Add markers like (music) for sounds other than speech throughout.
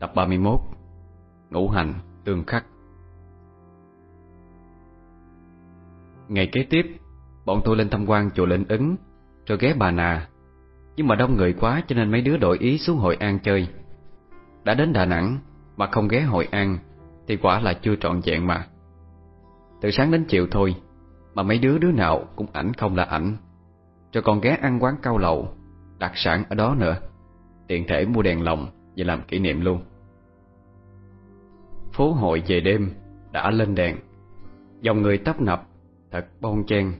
Tập 31 Ngũ hành tương khắc. Ngày kế tiếp, Bọn tôi lên tham quan chùa Linh Ứng, Rồi ghé Bà Nà. Nhưng mà đông người quá cho nên mấy đứa đổi ý xuống Hội An chơi. Đã đến Đà Nẵng Mà không ghé Hội An Thì quả là chưa trọn vẹn mà. Từ sáng đến chiều thôi Mà mấy đứa đứa nào cũng ảnh không là ảnh. Rồi còn ghé ăn quán cao lầu, Đặc sản ở đó nữa. Tiện thể mua đèn lồng và làm kỷ niệm luôn. Phố hội về đêm Đã lên đèn. Dòng người tấp nập, Thật bon chen.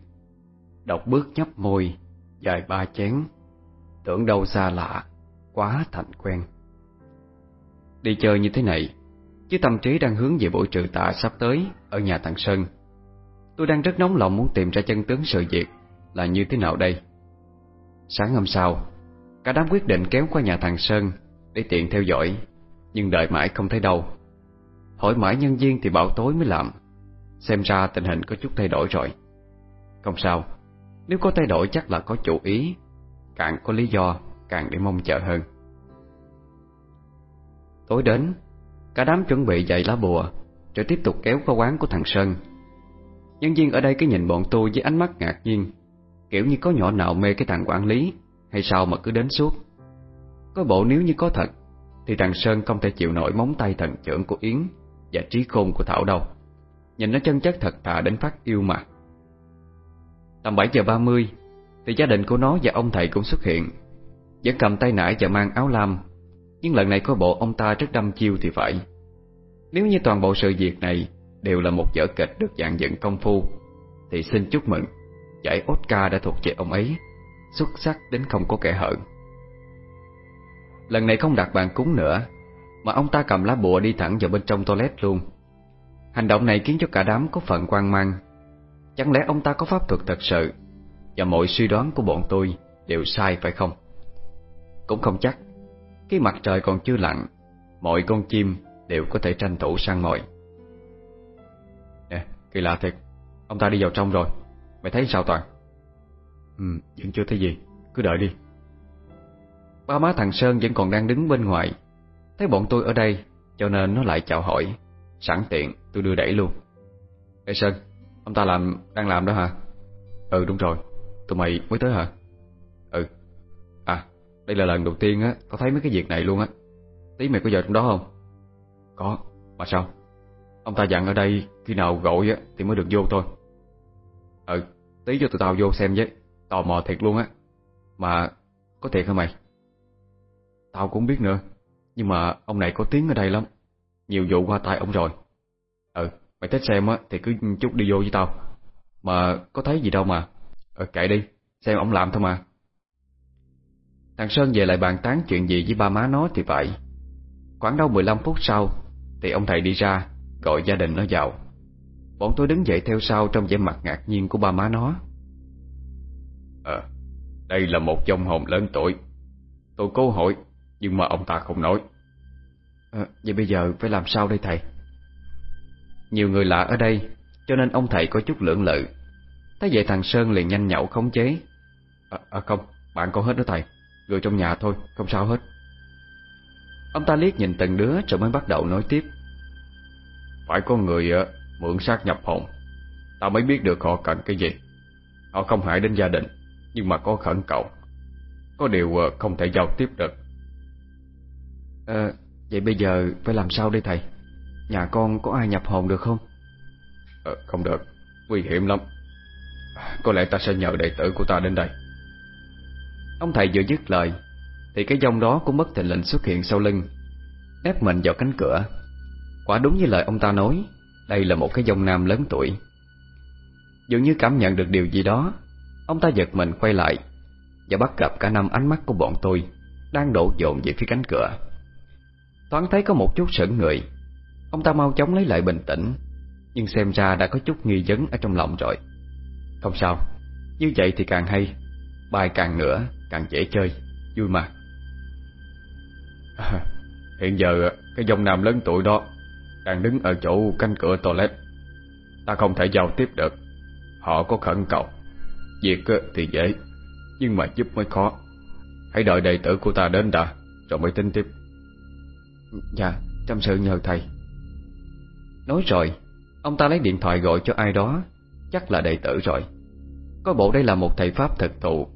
Đọc bước nhấp môi, Dài ba chén. Tưởng đâu xa lạ, Quá thành quen. Đi chơi như thế này, Chứ tâm trí đang hướng về buổi trừ tạ sắp tới Ở nhà thằng Sơn. Tôi đang rất nóng lòng muốn tìm ra chân tướng sự việc Là như thế nào đây. Sáng hôm sau, Cả đám quyết định kéo qua nhà thằng Sơn để tiện theo dõi, Nhưng đợi mãi không thấy đâu. Hỏi mãi nhân viên thì bảo tối mới làm. Xem ra tình hình có chút thay đổi rồi. Không sao, Nếu có thay đổi chắc là có chủ ý. Càng có lý do, Càng để mong chờ hơn. Tối đến, Cả đám chuẩn bị dậy lá bùa, Rồi tiếp tục kéo qua quán của thằng Sơn. Nhân viên ở đây cứ nhìn bọn tôi với ánh mắt ngạc nhiên, Kiểu như có nhỏ nào mê cái thằng quản lý, Hay sao mà cứ đến suốt. Có bộ nếu như có thật, Thì thằng Sơn không thể chịu nổi móng tay thần trưởng của Yến Và trí khôn của Thảo đâu. Nhìn nó chân chất thật thà đến phát yêu mà. Tầm 7 giờ 30 Thì gia đình của nó và ông thầy cũng xuất hiện. Vẫn cầm tay nải và mang áo lam. Nhưng lần này có bộ ông ta rất đâm chiêu thì phải. Nếu như toàn bộ sự việc này Đều là một vở kịch được dạng dựng công phu, Thì xin chúc mừng. Giải Oscar đã thuộc về ông ấy, Xuất sắc đến không có kẻ hận Lần này không đặt bàn cúng nữa Mà ông ta cầm lá bùa đi thẳng vào bên trong toilet luôn. Hành động này khiến cho cả đám có phần quan mang. Chẳng lẽ ông ta có pháp thuật thật sự? Và mọi suy đoán của bọn tôi Đều sai phải không? Cũng không chắc. Khi mặt trời còn chưa lặn Mọi con chim đều có thể tranh thủ sang mồi Nè, kỳ lạ thiệt. Ông ta đi vào trong rồi. Mày thấy sao Toàn? Ừ, vẫn chưa thấy gì. Cứ đợi đi. Ba má thằng Sơn vẫn còn đang đứng bên ngoài. Thấy bọn tôi ở đây, Cho nên nó lại chào hỏi. Sẵn tiện, tôi đưa đẩy luôn. Ê Sơn, Ông ta làm, đang làm đó hả? Ừ đúng rồi. Tụi mày mới tới hả? Ừ. À đây là lần đầu tiên á, Tao thấy mấy cái việc này luôn á. Tí mày có giờ trong đó không? Có, Mà sao? Ông ta dặn ở đây, Khi nào gọi á, Thì mới được vô thôi. Ừ Tí cho tụi tao vô xem với. Tò mò thiệt luôn á. Mà, có thiệt hả mày? Tao cũng biết nữa. Nhưng mà ông này có tiếng ở đây lắm. Nhiều vụ qua tay ông rồi. Ừ Mày thích xem á, Thì cứ chút đi vô với tao. Mà có thấy gì đâu mà. Ờ kệ đi, Xem ông làm thôi mà. Thằng Sơn về lại bàn tán chuyện gì với ba má nó thì vậy Khoảng đâu 15 phút sau, Thì ông thầy đi ra, Gọi gia đình nó vào. Bọn tôi đứng dậy theo sau trong vẻ mặt ngạc nhiên của ba má nó. Ờ Đây là một dòng hồn lớn tuổi. Tôi cố hỏi nhưng mà ông ta không nói. À, Vậy bây giờ phải làm sao đây thầy? Nhiều người lạ ở đây Cho nên ông thầy có chút lưỡng lự. Thế vậy thằng Sơn liền nhanh nhậu khống chế. À, à không, bạn con hết đó thầy. Người trong nhà thôi, không sao hết. Ông ta liếc nhìn từng đứa rồi mới bắt đầu nói tiếp. Phải có người uh, mượn xác nhập hồn. Tao mới biết được họ cần cái gì. Họ không hại đến gia đình Nhưng mà có khẩn cầu. Có điều uh, không thể giao tiếp được à, Vậy bây giờ phải làm sao đây thầy? Nhà con có ai nhập hồn được không? À, Không được. Nguy hiểm lắm. Có lẽ ta sẽ nhờ đệ tử của ta đến đây. Ông thầy vừa dứt lời Thì cái dông đó cũng mất thình lình xuất hiện sau lưng Ép mình vào cánh cửa. Quả đúng như lời ông ta nói Đây là một cái dông nam lớn tuổi. Dường như cảm nhận được điều gì đó Ông ta giật mình quay lại Và bắt gặp cả năm ánh mắt của bọn tôi Đang đổ dồn về phía cánh cửa Thoáng thấy có một chút sững người. Ông ta mau chóng lấy lại bình tĩnh Nhưng xem ra đã có chút nghi vấn ở trong lòng rồi. Không sao Như vậy thì càng hay Bài càng nữa càng dễ chơi Vui mà. À, (laughs) Hiện giờ cái dòng nam lớn tuổi đó Đang đứng ở chỗ canh cửa toilet. Ta không thể giao tiếp được Họ có khẩn cầu. Việc thì dễ Nhưng mà giúp mới khó. Hãy đợi đệ tử của ta đến đã Rồi mới tính tiếp. Dạ Trăm sự nhờ thầy. Nói rồi Ông ta lấy điện thoại gọi cho ai đó Chắc là đệ tử rồi. Có bộ đây là một thầy Pháp thực thụ.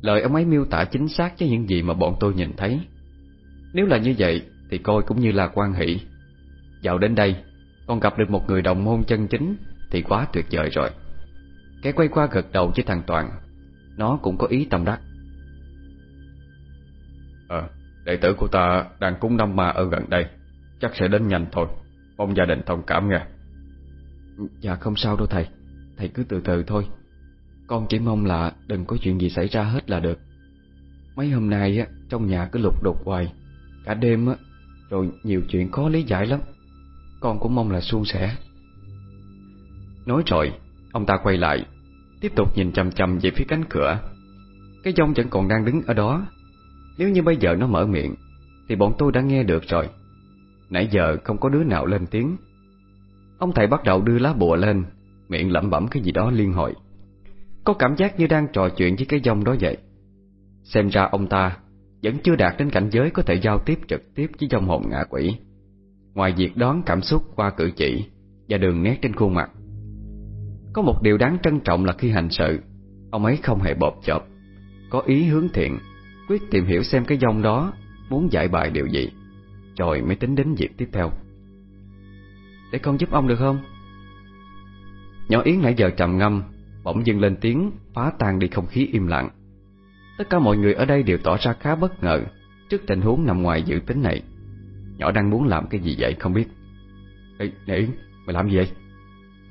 Lời ông ấy miêu tả chính xác với những gì mà bọn tôi nhìn thấy. Nếu là như vậy Thì coi cũng như là quan hỷ. Dạo đến đây Còn gặp được một người đồng môn chân chính Thì quá tuyệt vời rồi. Cái quay qua gật đầu với thằng Toàn. Nó cũng có ý tâm đắc. Ờ, đệ tử của ta đang cúng năm ma ở gần đây. Chắc sẽ đến nhanh thôi. Mong gia đình thông cảm nha Dạ không sao đâu thầy. Thầy cứ từ từ thôi. Con chỉ mong là đừng có chuyện gì xảy ra hết là được. Mấy hôm nay á, Trong nhà cứ lục đục hoài. Cả đêm á, Rồi nhiều chuyện khó lý giải lắm. Con cũng mong là suôn sẻ. Nói rồi, Ông ta quay lại, Tiếp tục nhìn chầm chầm về phía cánh cửa. Cái dông vẫn còn đang đứng ở đó. Nếu như bây giờ nó mở miệng, Thì bọn tôi đã nghe được rồi. Nãy giờ không có đứa nào lên tiếng. Ông thầy bắt đầu đưa lá bùa lên, Miệng lẩm bẩm cái gì đó liên hồi. Có cảm giác như đang trò chuyện với cái dông đó vậy. Xem ra ông ta Vẫn chưa đạt đến cảnh giới có thể giao tiếp trực tiếp với dông hồn ngạ quỷ. Ngoài việc đoán cảm xúc qua cử chỉ Và đường nét trên khuôn mặt, Có một điều đáng trân trọng là khi hành sự, Ông ấy không hề bộp chộp, Có ý hướng thiện Quyết tìm hiểu xem cái dông đó Muốn giải bài điều gì Rồi mới tính đến việc tiếp theo. Để con giúp ông được không? Nhỏ Yến nãy giờ trầm ngâm Bỗng dưng lên tiếng Phá tan đi không khí im lặng. Tất cả mọi người ở đây đều tỏ ra khá bất ngờ Trước tình huống nằm ngoài dự tính này. Nhỏ đang muốn làm cái gì vậy không biết. Ê, nè Yến, mày làm gì vậy?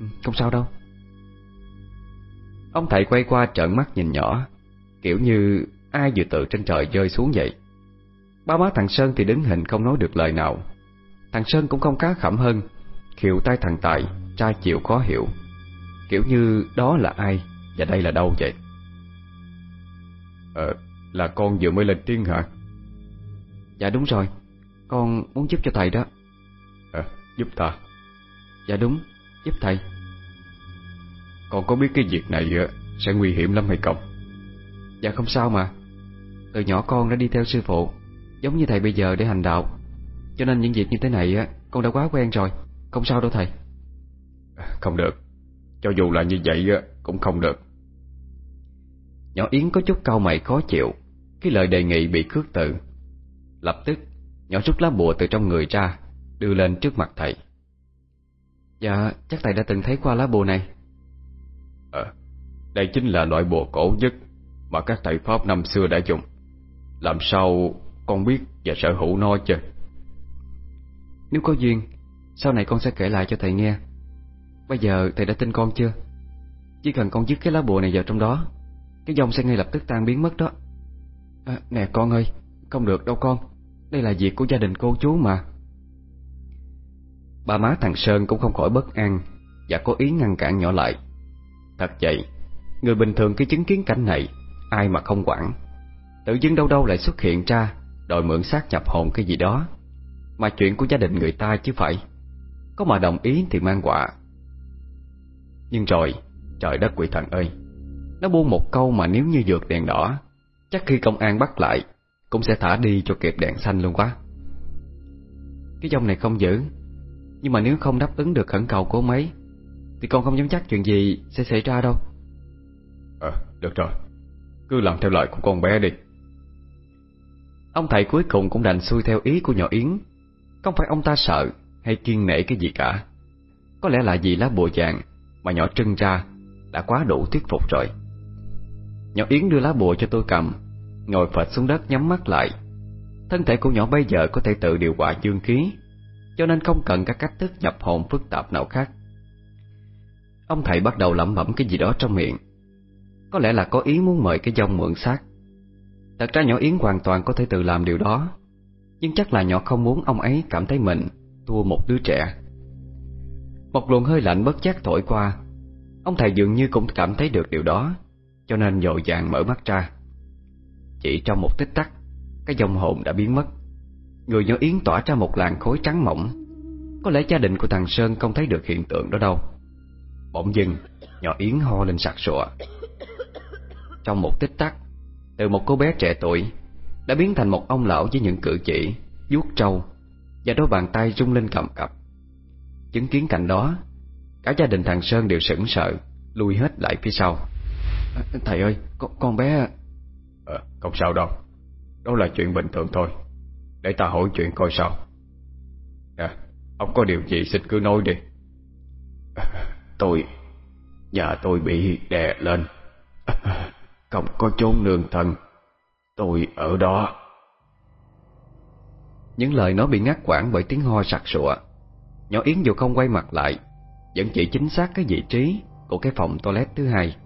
Ừ, không sao đâu. Ông thầy quay qua trợn mắt nhìn nhỏ Kiểu như ai vừa từ trên trời rơi xuống vậy? Ba má thằng Sơn thì đứng hình không nói được lời nào. Thằng Sơn cũng không cá khẩm hơn. Khiều tay thằng Tài Trai chịu khó hiểu. Kiểu như đó là ai Và đây là đâu vậy? Ờ Là con vừa mới lên tiếng hả? Dạ đúng rồi. Con muốn giúp cho thầy đó. Ờ giúp ta? Dạ đúng giúp thầy. Con có biết cái việc này Sẽ nguy hiểm lắm hay không? Dạ không sao mà Từ nhỏ con đã đi theo sư phụ Giống như thầy bây giờ để hành đạo. Cho nên những việc như thế này á Con đã quá quen rồi. Không sao đâu thầy. Không được. Cho dù là như vậy cũng không được. Nhỏ Yến có chút cau mày khó chịu. Khi lời đề nghị bị khước từ. Lập tức Nhỏ rút lá bùa từ trong người ra Đưa lên trước mặt thầy. Dạ chắc thầy đã từng thấy qua lá bùa này. Ờ Đây chính là loại bùa cổ nhất Mà các thầy Pháp năm xưa đã dùng làm sao con biết và sở hữu nó chứ? Nếu có duyên Sau này con sẽ kể lại cho thầy nghe. Bây giờ thầy đã tin con chưa? Chỉ cần con dứt cái lá bùa này vào trong đó Cái dòng sẽ ngay lập tức tan biến mất đó. À, Nè con ơi Không được đâu con. Đây là việc của gia đình cô chú mà. Ba má thằng Sơn cũng không khỏi bất an Và có ý ngăn cản nhỏ lại. Thật vậy Người bình thường khi chứng kiến cảnh này Ai mà không quản. Tự dưng đâu đâu lại xuất hiện ra Đòi mượn xác nhập hồn cái gì đó. Mà chuyện của gia đình người ta chứ phải. Có mà đồng ý thì mang quả Nhưng rồi Trời đất quỷ thần ơi Nó buông một câu mà nếu như vượt đèn đỏ Chắc khi công an bắt lại Cũng sẽ thả đi cho kịp đèn xanh luôn quá. Cái dòng này không giữ Nhưng mà nếu không đáp ứng được khẩn cầu của mấy Thì con không dám chắc chuyện gì sẽ xảy ra đâu. Ờ, được rồi. Cứ làm theo lời của con bé đi. Ông thầy cuối cùng cũng đành xuôi theo ý của nhỏ Yến. Không phải ông ta sợ Hay kiên nể cái gì cả. Có lẽ là vì lá bùa vàng Mà nhỏ trưng ra Đã quá đủ thuyết phục rồi. Nhỏ Yến đưa lá bùa cho tôi cầm, Ngồi phệt xuống đất nhắm mắt lại. Thân thể của nhỏ bây giờ có thể tự điều hòa dương khí, Cho nên không cần các cách thức nhập hồn phức tạp nào khác. Ông thầy bắt đầu lẩm bẩm cái gì đó trong miệng. Có lẽ là có ý muốn mời cái dông mượn xác. Thật ra nhỏ Yến hoàn toàn có thể tự làm điều đó. Nhưng chắc là nhỏ không muốn ông ấy cảm thấy mình Thua một đứa trẻ. Một luồng hơi lạnh bất giác thổi qua. Ông thầy dường như cũng cảm thấy được điều đó, Cho nên dội vàng mở mắt ra. Chỉ trong một tích tắc, Cái dòng hồn đã biến mất. Người nhỏ Yến tỏa ra một làn khối trắng mỏng. Có lẽ gia đình của thằng Sơn không thấy được hiện tượng đó đâu. Bỗng dưng, Nhỏ Yến ho lên sặc sụa. Trong một tích tắc từ một cô bé trẻ tuổi Đã biến thành một ông lão với những cử chỉ vuốt trâu Và đôi bàn tay rung lên cầm cập. Chứng kiến cảnh đó Cả gia đình thằng Sơn đều sững sợ Lui hết lại phía sau. Thầy ơi, con, con bé à, Không sao đâu. Đó là chuyện bình thường thôi. Để ta hỏi chuyện coi sao. Nè, ông có điều gì xin cứ nói đi. Tôi Nhà tôi bị đè lên (laughs) Không có chốn nương thân Tôi ở đó. Những lời nói bị ngắt quãng bởi tiếng ho sặc sụa. Nhỏ Yến dù không quay mặt lại Vẫn chỉ chính xác cái vị trí Của cái phòng toilet thứ hai.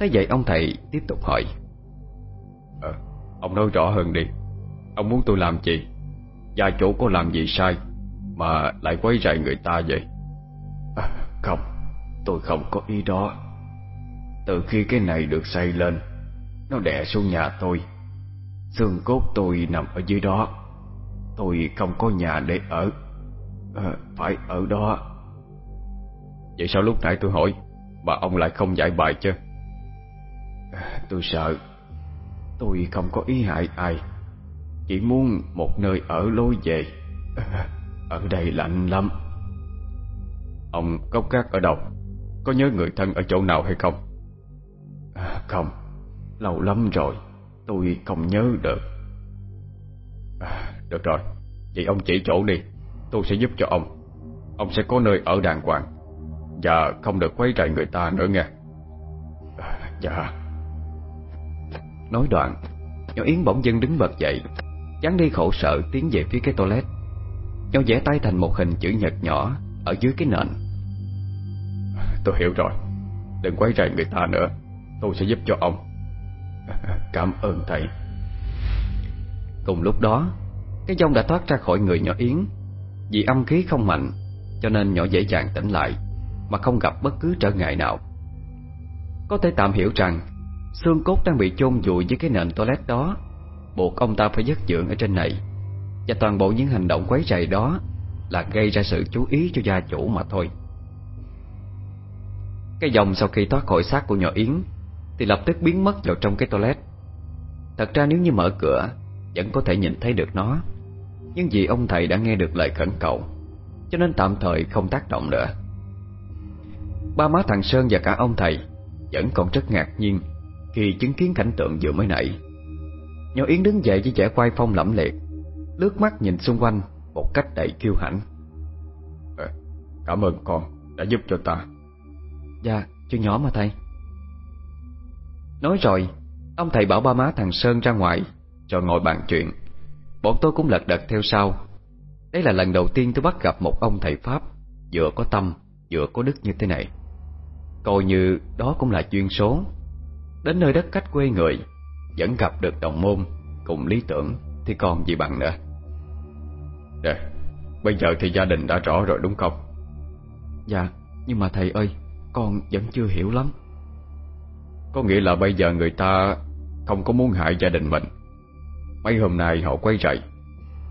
Thế vậy ông thầy tiếp tục hỏi. À, Ông nói rõ hơn đi. Ông muốn tôi làm gì? Gia chủ có làm gì sai Mà lại quấy rầy người ta vậy? À, Không Tôi không có ý đó từ khi cái này được xây lên Nó đè xuống nhà tôi. Xương cốt tôi nằm ở dưới đó. Tôi không có nhà để ở. À, Phải ở đó. Vậy sao lúc nãy tôi hỏi Mà ông lại không giải bài chứ? À, Tôi sợ. Tôi không có ý hại ai. Chỉ muốn một nơi ở lối về. À, Ở đây lạnh lắm. Ông gốc gác ở đâu? Có nhớ người thân ở chỗ nào hay không? Không? Lâu lắm rồi Tôi không nhớ được. À, Được rồi. Vậy ông chỉ chỗ đi. Tôi sẽ giúp cho ông. Ông sẽ có nơi ở đàng hoàng. Và không được quấy rầy người ta nữa nghe. À, Dạ. Nói đoạn Nhỏ Yến bỗng dưng đứng bật dậy Chán đi khổ sợ tiến về phía cái toilet. Nhỏ vẽ tay thành một hình chữ nhật nhỏ Ở dưới cái nền. À, tôi hiểu rồi. Đừng quấy rầy người ta nữa. Tôi sẽ giúp cho ông. (laughs) Cảm ơn thầy. Cùng lúc đó, Cái dông đã thoát ra khỏi người nhỏ Yến. Vì âm khí không mạnh, Cho nên nhỏ dễ dàng tỉnh lại, Mà không gặp bất cứ trở ngại nào. Có thể tạm hiểu rằng, Xương cốt đang bị chôn vùi dưới cái nền toilet đó. Buộc ông ta phải giấc dưỡng ở trên này. Và toàn bộ những hành động quấy rầy đó Là gây ra sự chú ý cho gia chủ mà thôi. Cái dòng sau khi thoát khỏi xác của nhỏ Yến thì lập tức biến mất vào trong cái toilet. Thật ra nếu như mở cửa Vẫn có thể nhìn thấy được nó. Nhưng vì ông thầy đã nghe được lời khẩn cầu Cho nên tạm thời không tác động nữa. Ba má thằng Sơn và cả ông thầy Vẫn còn rất ngạc nhiên Khi chứng kiến cảnh tượng vừa mới nãy. Nhỏ Yến đứng dậy với vẻ quay phong lẫm liệt Lướt mắt nhìn xung quanh Một cách đầy kiêu hãnh. À, Cảm ơn con đã giúp cho ta. Dạ, chưa nhỏ mà thầy Nói rồi Ông thầy bảo ba má thằng Sơn ra ngoài Rồi ngồi bàn chuyện. Bọn tôi cũng lật đật theo sau. Đây là lần đầu tiên tôi bắt gặp một ông thầy Pháp Vừa có tâm Vừa có đức như thế này. Coi như đó cũng là duyên số. Đến nơi đất cách quê người Vẫn gặp được đồng môn Cùng lý tưởng Thì còn gì bằng nữa. Nè Bây giờ thì gia đình đã rõ rồi đúng không? Dạ Nhưng mà thầy ơi Con vẫn chưa hiểu lắm có nghĩa là bây giờ người ta Không có muốn hại gia đình mình. Mấy hôm nay họ quay rầy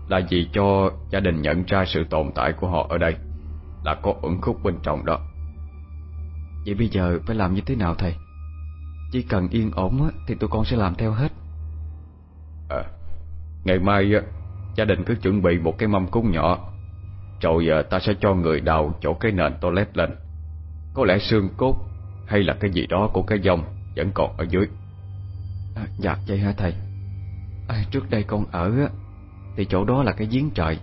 Là vì cho gia đình nhận ra sự tồn tại của họ ở đây Là có ẩn khúc bên trong đó. Vậy bây giờ phải làm như thế nào thầy? Chỉ cần yên ổn Thì tụi con sẽ làm theo hết. À, Ngày mai Gia đình cứ chuẩn bị một cái mâm cúng nhỏ Rồi giờ ta sẽ cho người đào chỗ cái nền toilet lên. Có lẽ xương cốt Hay là cái gì đó của cái dòng vẫn còn ở dưới. À, Dạ vậy hả thầy? À, Trước đây con ở Thì chỗ đó là cái giếng trời.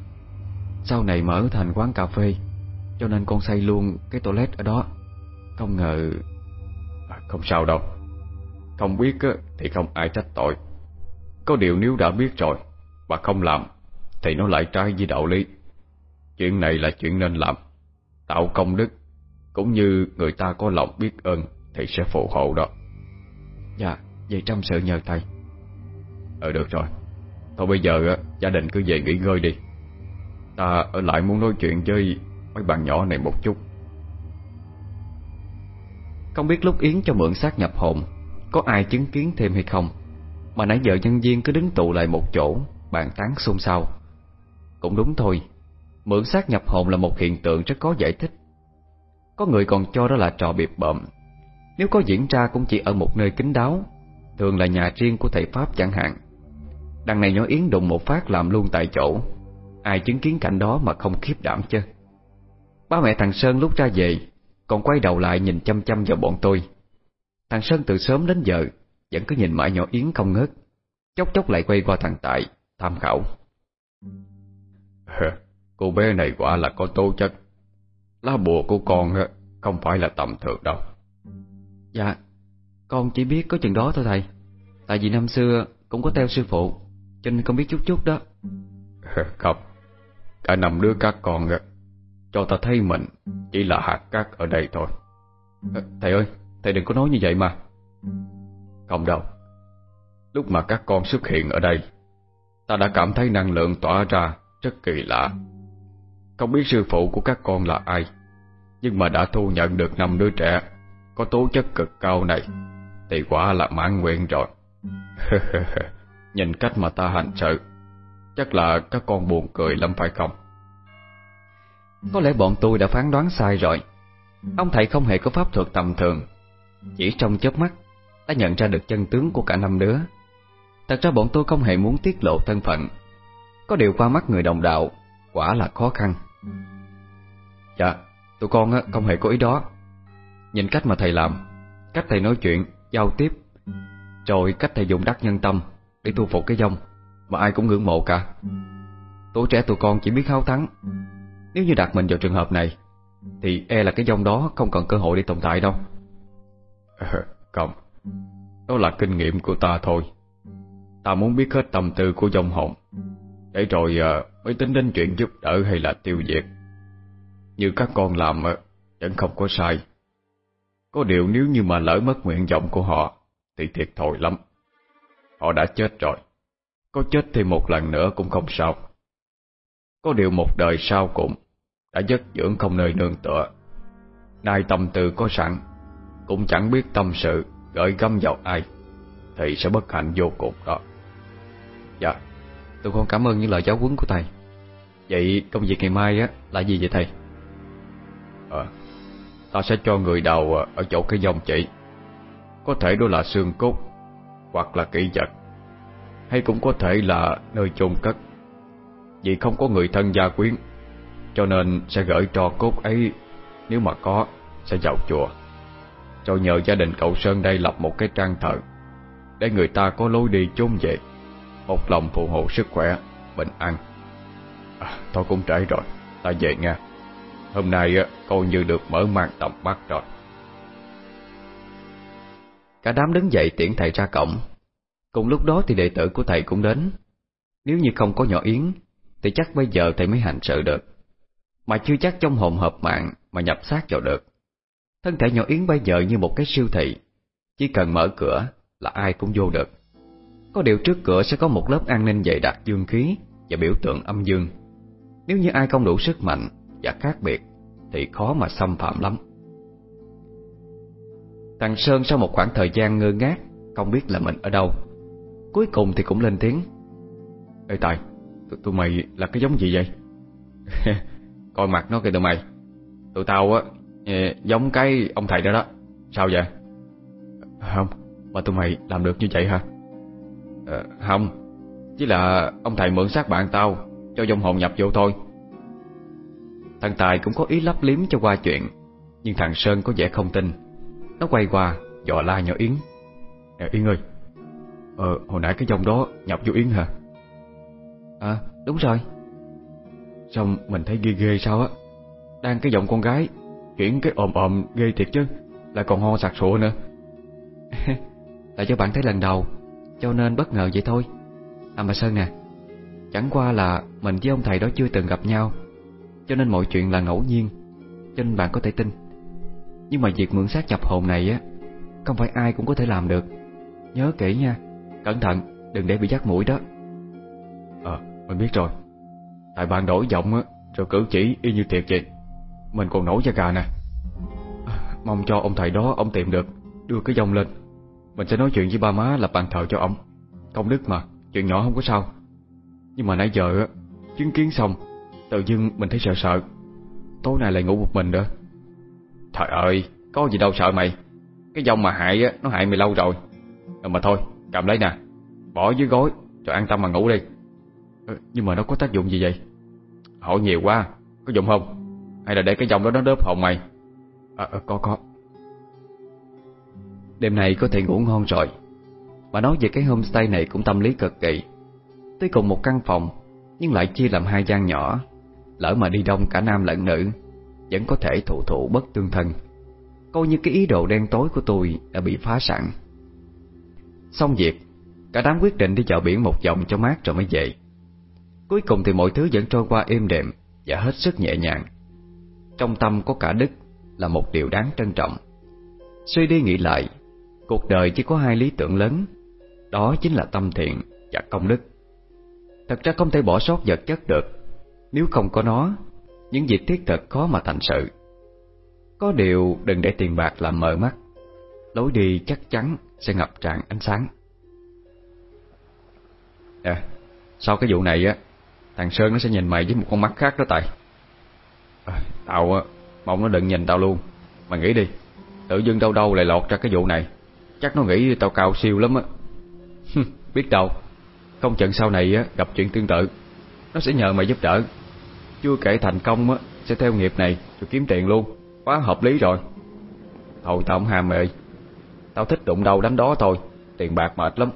Sau này mở thành quán cà phê Cho nên con xây luôn cái toilet ở đó. Không ngờ à, Không sao đâu. Không biết thì không ai trách tội. Có điều nếu đã biết rồi Mà không làm Thì nó lại trái với đạo lý. Chuyện này là chuyện nên làm. Tạo công đức Cũng như người ta có lòng biết ơn Thì sẽ phù hộ đó Dạ, vậy trăm sự nhờ thầy. Ờ được rồi. Thôi bây giờ gia đình cứ về nghỉ ngơi đi. Ta ở lại muốn nói chuyện với Mấy bạn nhỏ này một chút. Không biết lúc Yến cho mượn xác nhập hồn Có ai chứng kiến thêm hay không? Mà nãy giờ nhân viên cứ đứng tụ lại một chỗ Bàn tán xôn xao. Cũng đúng thôi Mượn xác nhập hồn là một hiện tượng rất có giải thích. Có người còn cho đó là trò biệp bợm nếu có diễn ra cũng chỉ ở một nơi kín đáo, Thường là nhà riêng của thầy Pháp chẳng hạn. Đằng này nhỏ Yến đụng một phát làm luôn tại chỗ, Ai chứng kiến cảnh đó mà không khiếp đảm chứ. Ba mẹ thằng Sơn lúc ra về, Còn quay đầu lại nhìn chăm chăm vào bọn tôi. Thằng Sơn từ sớm đến giờ Vẫn cứ nhìn mãi nhỏ Yến không ngớt, Chốc chốc lại quay qua thằng Tại Tham khảo. Cô bé này quả là có tố chất. Lá bùa của con Không phải là tầm thường đâu. Dạ Con chỉ biết có chừng đó thôi thầy. Tại vì năm xưa cũng có theo sư phụ, Cho nên con biết chút chút đó. (laughs) Không, Cả năm đứa các con Cho ta thấy mình Chỉ là hạt cát ở đây thôi. Ờ, thầy ơi, Thầy đừng có nói như vậy mà. Không đâu, Lúc mà các con xuất hiện ở đây, Ta đã cảm thấy năng lượng tỏa ra Rất kỳ lạ. Không biết sư phụ của các con là ai, Nhưng mà đã thu nhận được năm đứa trẻ. Có tố chất cực cao này, Thì quả là mãn nguyện rồi. (laughs) Nhìn cách mà ta hành sự, Chắc là các con buồn cười lắm phải không? Có lẽ bọn tôi đã phán đoán sai rồi. Ông thầy không hề có pháp thuật tầm thường. Chỉ trong chớp mắt Đã nhận ra được chân tướng của cả năm đứa. Thật ra bọn tôi không hề muốn tiết lộ thân phận. Có điều qua mắt người đồng đạo, Quả là khó khăn. Dạ Tụi con không hề có ý đó. Nhìn cách mà thầy làm Cách thầy nói chuyện, giao tiếp Rồi cách thầy dùng đắc nhân tâm Để thu phục cái dông Mà ai cũng ngưỡng mộ cả. Tuổi trẻ tụi con chỉ biết háo thắng. Nếu như đặt mình vào trường hợp này Thì e là cái dông đó không còn cơ hội để tồn tại đâu. (laughs) Không Đó là kinh nghiệm của ta thôi. Ta muốn biết hết tâm tư của dòng hồn Để rồi ờ, mới tính đến chuyện giúp đỡ hay là tiêu diệt. Như các con làm ờ, Vẫn không có sai. Có điều nếu như mà lỡ mất nguyện vọng của họ, Thì thiệt thòi lắm. Họ đã chết rồi. Có chết thêm một lần nữa cũng không sao. Có điều một đời sau cũng Đã giấc dưỡng không nơi nương tựa. Nay tâm tư có sẵn, Cũng chẳng biết tâm sự, Gửi gắm vào ai, Thì sẽ bất hạnh vô cùng đó. Dạ Tôi con cảm ơn những lời giáo huấn của thầy. Vậy công việc ngày mai á, là gì vậy thầy? Ờ Ta sẽ cho người đào ờ, ở chỗ cái dòng chỉ Có thể đó là xương cốt Hoặc là kỹ vật. Hay cũng có thể là nơi chôn cất. Vì không có người thân gia quyến Cho nên sẽ gửi trò cốt ấy Nếu mà có Sẽ vào chùa. Rồi nhờ gia đình cậu Sơn đây lập một cái trang thờ Để người ta có lối đi chôn về. Một lòng phù hộ sức khỏe Bình an. À, Thôi cũng trễ rồi Ta về nha. Hôm nay coi như được mở mang tầm mắt rồi. Cả đám đứng dậy tiễn thầy ra cổng. Cùng lúc đó thì đệ tử của thầy cũng đến. Nếu như không có nhỏ Yến, Thì chắc bây giờ thầy mới hành sự được. Mà chưa chắc trong hồn hợp mạng Mà nhập xác vào được. Thân thể nhỏ Yến bây giờ như một cái siêu thị. Chỉ cần mở cửa là ai cũng vô được. Có điều trước cửa sẽ có một lớp an ninh dày đặc dương khí Và biểu tượng âm dương. Nếu như ai không đủ sức mạnh và khác biệt Thì khó mà xâm phạm lắm. Thằng Sơn sau một khoảng thời gian ngơ ngác Không biết là mình ở đâu Cuối cùng thì cũng lên tiếng. Ê Tài Tụi mày là cái giống gì vậy? (laughs) Coi mặt nó kìa tụi mày. Tụi tao á ờ, Giống cái ông thầy đó đó. Sao vậy? Không Mà tụi mày làm được như vậy hả? À, Không Chỉ là ông thầy mượn xác bạn tao Cho dòng hồn nhập vô thôi. Thằng Tài cũng có ý lấp liếm cho qua chuyện, Nhưng thằng Sơn có vẻ không tin. Nó quay qua, dò la nhỏ Yến. Nè, Yến ơi. Ờ hồi nãy cái dòng đó nhập vô Yến hả? À đúng rồi. Xong mình thấy ghê ghê sao á. Đang cái giọng con gái, Chuyển cái ồm ồm ghê thiệt chứ, Lại còn ho sặc sụa nữa. (laughs) Là cho bạn thấy lần đầu, cho nên bất ngờ vậy thôi. À mà Sơn nè, Chẳng qua là mình với ông thầy đó chưa từng gặp nhau cho nên mọi chuyện là ngẫu nhiên. Cho nên bạn có thể tin. Nhưng mà việc mượn xác nhập hồn này á Không phải ai cũng có thể làm được. Nhớ kỹ nha Cẩn thận đừng để bị dắt mũi đó. Ờ mình biết rồi. Tại bạn đổi giọng á Rồi cử chỉ y như thiệt vậy. Mình còn nổi da gà nè. À, Mong cho ông thầy đó ông tìm được Đưa cái dòng lên. Mình sẽ nói chuyện với ba má là bàn thờ cho ông. Công đức mà, chuyện nhỏ không có sao. Nhưng mà nãy giờ á, Chứng kiến xong Tự dưng mình thấy sợ sợ. Tối nay lại ngủ một mình nữa. Trời ơi, có gì đâu sợ mày. Cái dòng mà hại á, nó hại mày lâu rồi. À, Mà thôi, cầm lấy nè. Bỏ dưới gối, cho an tâm mà ngủ đi. À, Nhưng mà nó có tác dụng gì vậy? Hỏi nhiều quá Có dụng không? Hay là để cái dòng đó nó đớp hồn mày? À, à, Có có. Đêm này có thể ngủ ngon rồi. Mà nói về cái homestay này cũng tâm lý cực kỳ. Tới cùng một căn phòng Nhưng lại chia làm hai gian nhỏ. Lỡ mà đi đông, cả nam lẫn nữ, Vẫn có thể thụ thụ bất tương thân. Coi như cái ý đồ đen tối của tôi Đã bị phá sẵn Xong việc, Cả đám quyết định đi chợ biển một vòng cho mát rồi mới về. Cuối cùng thì mọi thứ vẫn trôi qua êm đềm Và hết sức nhẹ nhàng. Trong tâm có cả đức Là một điều đáng trân trọng. Suy đi nghĩ lại, Cuộc đời chỉ có hai lý tưởng lớn. Đó chính là tâm thiện và công đức. Thật ra không thể bỏ sót vật chất được. Nếu không có nó Những việc thiết thực khó mà thành sự. Có điều đừng để tiền bạc làm mờ mắt. Lối đi chắc chắn sẽ ngập tràn ánh sáng. À, sau cái vụ này á Thằng Sơn nó sẽ nhìn mày với một con mắt khác đó Tài. À, Tao á Mong nó đừng nhìn tao luôn. Mày nghĩ đi Tự dưng đâu đâu lại lọt ra cái vụ này. Chắc nó nghĩ tao cao siêu lắm á. Biết đâu Không chừng sau này á gặp chuyện tương tự. Nó sẽ nhờ mày giúp đỡ. Chưa kể thành công á, Sẽ theo nghiệp này, rồi kiếm tiền luôn. Quá hợp lý rồi. Thôi tao không ham mày Tao thích đụng đâu đánh đó thôi. Tiền bạc mệt lắm.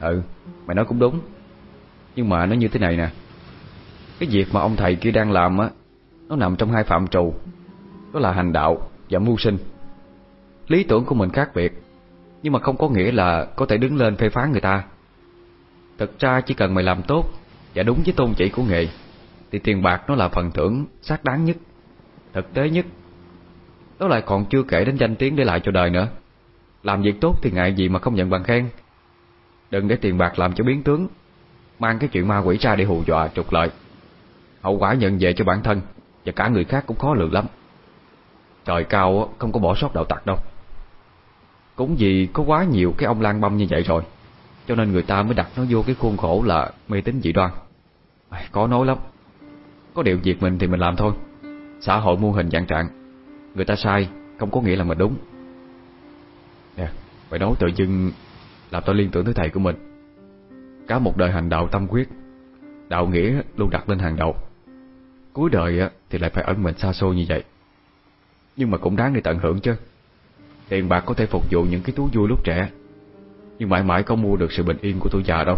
Ừ Mày nói cũng đúng. Nhưng mà nó như thế này nè. Cái việc mà ông thầy kia đang làm á, Nó nằm trong hai phạm trù. Đó là hành đạo và mưu sinh. Lý tưởng của mình khác biệt, Nhưng mà không có nghĩa là Có thể đứng lên phê phán người ta. Thực ra chỉ cần mày làm tốt và đúng với tôn chỉ của nghề, Thì tiền bạc nó là phần thưởng xác đáng nhất, Thực tế nhất. Đó lại còn chưa kể đến danh tiếng để lại cho đời nữa. Làm việc tốt thì ngại gì mà không nhận bằng khen. Đừng để tiền bạc làm cho biến tướng, Mang cái chuyện ma quỷ ra để hù dọa, trục lợi. Hậu quả nhận về cho bản thân Và cả người khác cũng khó lường lắm. Trời cao không có bỏ sót đạo tặc đâu. Cũng vì có quá nhiều cái ông lang băm như vậy rồi, Cho nên người ta mới đặt nó vô cái khuôn khổ là mê tín dị đoan. Có nói lắm. Có điều việc mình thì mình làm thôi. Xã hội muôn hình dạng trạng. Người ta sai không có nghĩa là mình đúng. Nè, phải nói tự dưng làm tôi liên tưởng tới thầy của mình. Cả một đời hành đạo tâm quyết Đạo nghĩa luôn đặt lên hàng đầu. Cuối đời thì lại phải ẩn mình xa xôi như vậy. Nhưng mà cũng đáng để tận hưởng chứ. Tiền bạc có thể phục vụ những cái thú vui lúc trẻ Nhưng mãi mãi không mua được sự bình yên của tuổi già đâu.